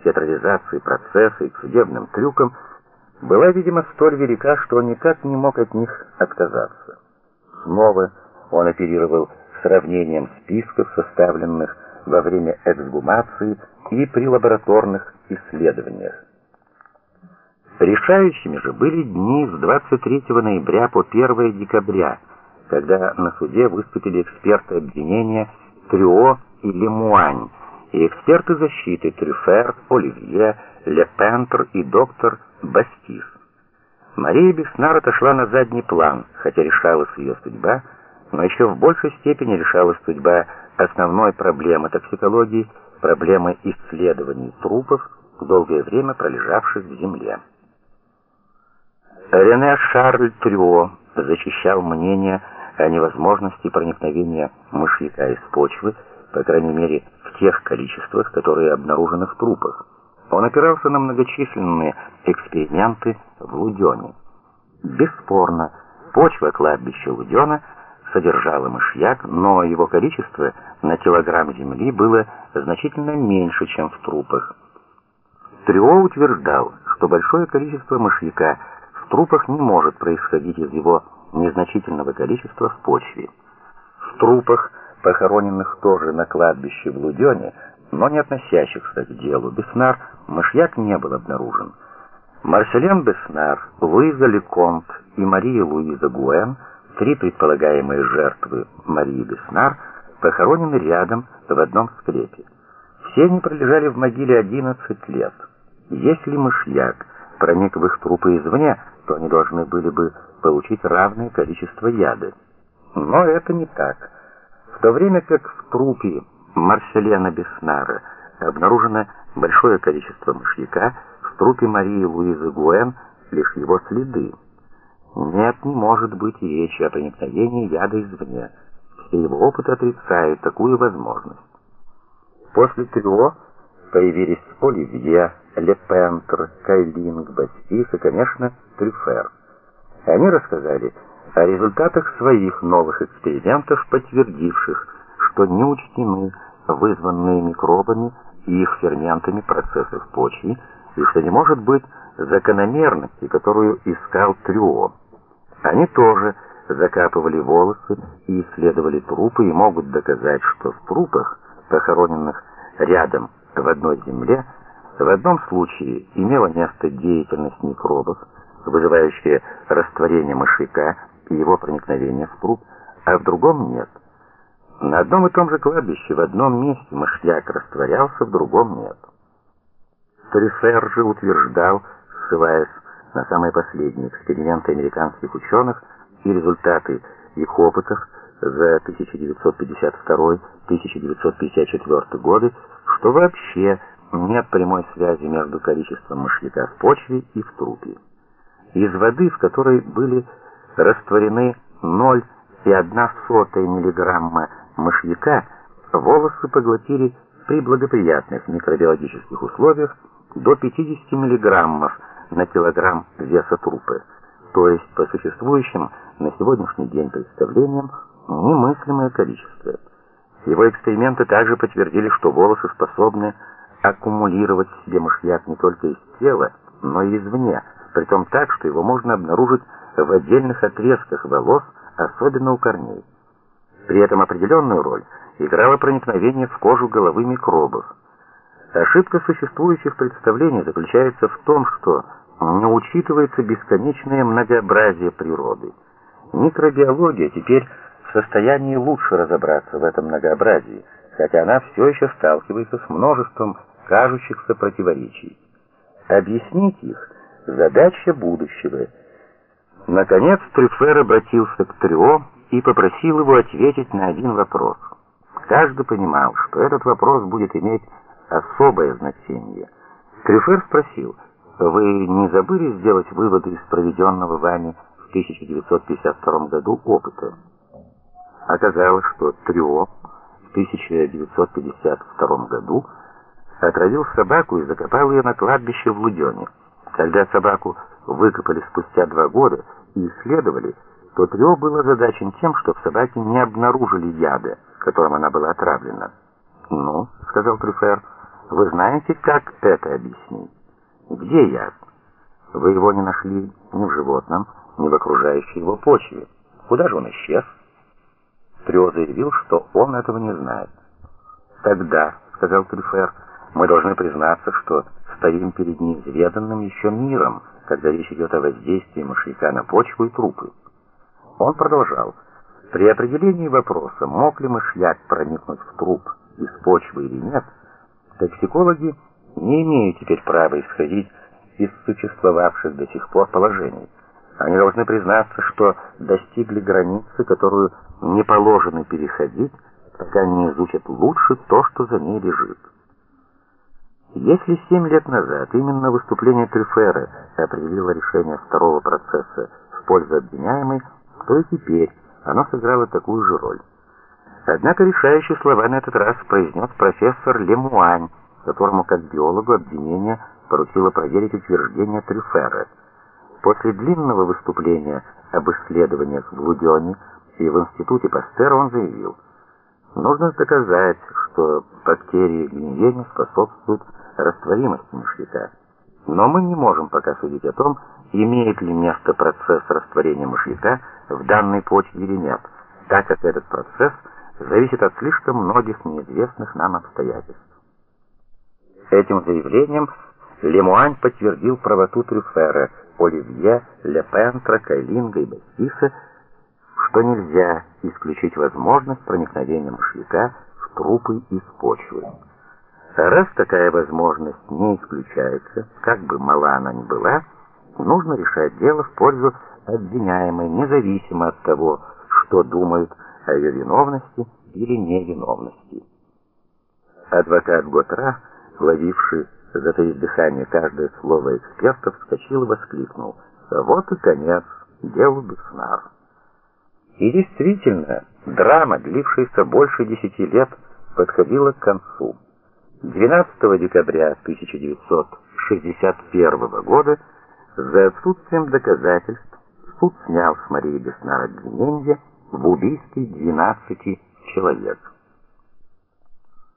к театрализации процесса и к судебным трюкам была, видимо, столь велика, что он никак не мог от них отказаться. Снова он оперировал сравнением списков, составленных во время эксгумации и при лабораторных исследованиях. Решающими же были дни с 23 ноября по 1 декабря, когда на суде выступили эксперты обвинения Трюо и Лемуань, и эксперты защиты Трюфер, Оливье, Лепентр и доктор Бастис. Мария Беснар отошла на задний план, хотя решалась ее судьба, но еще в большей степени решалась судьба основной проблемы токсикологии, проблемы исследований трупов, долгое время пролежавших в земле. Рене Шарль Трюо защищал мнение о невозможности проникновения мышьяка из почвы, по крайней мере, в тех количествах, которые обнаружены в трупах. Он опирался на многочисленные эксперименты в Лудёне. Бесспорно, почва кладбища Лудёна содержала мышьяк, но его количество на килограмм земли было значительно меньше, чем в трупах. Трюо утверждал, что большое количество мышьяка в трупах не может происходить из его незначительного количества в почве. В трупах, похороненных тоже на кладбище в Лудёне, но не относящихся к делу Беснар, мышьяк не был обнаружен. Марселен Беснар, Луиза Леконт и Мария Луиза Гуэн, три предполагаемые жертвы Марии Беснар, похоронены рядом в одном склепе. Все они пролежали в могиле 11 лет. Если мышьяк проник в их трупы извне, то они должны были бы получить равное количество яда. Но это не так. В то время как в трупе Марселена Беснара обнаружено большое количество мышьяка, в трупе Марии Луизы Гуэн лишь его следы. Нет, не может быть речи о проникновении яда извне. Все его опыты отрицают такую возможность. После Трюо появились Оливье, Лепентр, Кайлинг, Бастис и, конечно, Трюфер. Они рассказали о результатах своих новых экспериментов, подтвердивших, что не учтены вызванные микробами и их ферментами процессы в почве, и что не может быть закономерности, которую искал Трюо. Они тоже закапывали волосы и исследовали трупы и могут доказать, что в трупах, похороненных рядом в одной земле, в одном случае имела место деятельность микробов, вызывающая растворение мышьяка и его проникновение в труп, а в другом нет. На одном и том же кладбище в одном месте мышьяк растворялся, в другом нет. Трифер же утверждал, ссылаясь на самые последние эксперименты американских ученых и результаты их опытов за 1952-1954 годы, что вообще нет прямой связи между количеством мышьяка в почве и в трупе. Из воды, в которой были растворены 0,1 миллиграмма мышьяка, волосы поглотили при благоприятных микробиологических условиях до 50 миллиграммов на килограмм веса трупа, то есть по существующим на сегодняшний день представлениям немыслимое количество. Его эксперименты также подтвердили, что волосы способны аккумулировать в себе мышьяк не только из тела, но и извне, притом так, что его можно обнаружить в отдельных отрезках волос, особенно у корней. При этом определенную роль играло проникновение в кожу головы микробов. Ошибка существующих представлений заключается в том, что не учитывается бесконечное многообразие природы. Микробиология теперь в состоянии лучше разобраться в этом многообразии, хотя она все еще сталкивается с множеством кажущихся противоречий. Объяснить их – задача будущего. Наконец Трюфер обратился к Трюо и попросил его ответить на один вопрос. Каждый понимал, что этот вопрос будет иметь особое значение. Трюфер спросил, «Вы не забыли сделать выводы из проведенного вами в 1952 году опыта?» Оказалось, что Трюо 1952 году отравил собаку и закопал ее на кладбище в Лудене. Когда собаку выкопали спустя два года и исследовали, то Трио был озадачен тем, что в собаке не обнаружили яда, которым она была отравлена. «Ну», — сказал Трюфер, — «вы знаете, как это объяснить? Где яд? Вы его не нашли ни в животном, ни в окружающей его почве. Куда же он исчез?» Трио заявил, что он этого не знает. «Тогда», — сказал Трюфер, — «мы должны признаться, что стоим перед неизведанным еще миром, когда речь идет о воздействии мышьяка на почву и трупы». Он продолжал. При определении вопроса, мог ли мышьяк проникнуть в труп из почвы или нет, токсикологи не имеют теперь права исходить из существовавших до сих пор положений. Они должны признаться, что достигли границы, которую не положено переходить, пока не изучат лучше то, что за ней лежит. Если семь лет назад именно выступление Трюфера определило решение второго процесса в пользу обвиняемой, то и теперь оно сыграло такую же роль. Однако решающие слова на этот раз произнес профессор Лемуань, которому как биологу обвинение поручило проверить утверждение Трюфера. После длинного выступления об исследованиях в Лудёне и в институте Пастера он заявил, нужно доказать, что бактерии гниения способствуют растворимости мышьяка. Но мы не можем пока судить о том, имеет ли место процесс растворения мышьяка в данной почве или нет, так как этот процесс зависит от слишком многих неизвестных нам обстоятельств. Этим заявлением Лемуань подтвердил правоту Трюфера, Оливье, Лепентра, Кайлинга и Бастиса, что нельзя исключить возможность проникновения мышьяка в трупы из почвы. Раз такая возможность не исключается, как бы мала она ни была, нужно решать дело в пользу обвиняемой, независимо от того, что думают о ее виновности или невиновности. Адвокат Готра, ловивший затаив дыхание каждое слово экспертов, вскочил и воскликнул. Вот и конец делу Беснар. И действительно, драма, длившаяся больше десяти лет, подходила к концу. 12 декабря 1961 года за отсутствием доказательств суд снял с Марии Беснар обвинение в убийстве 12 человек.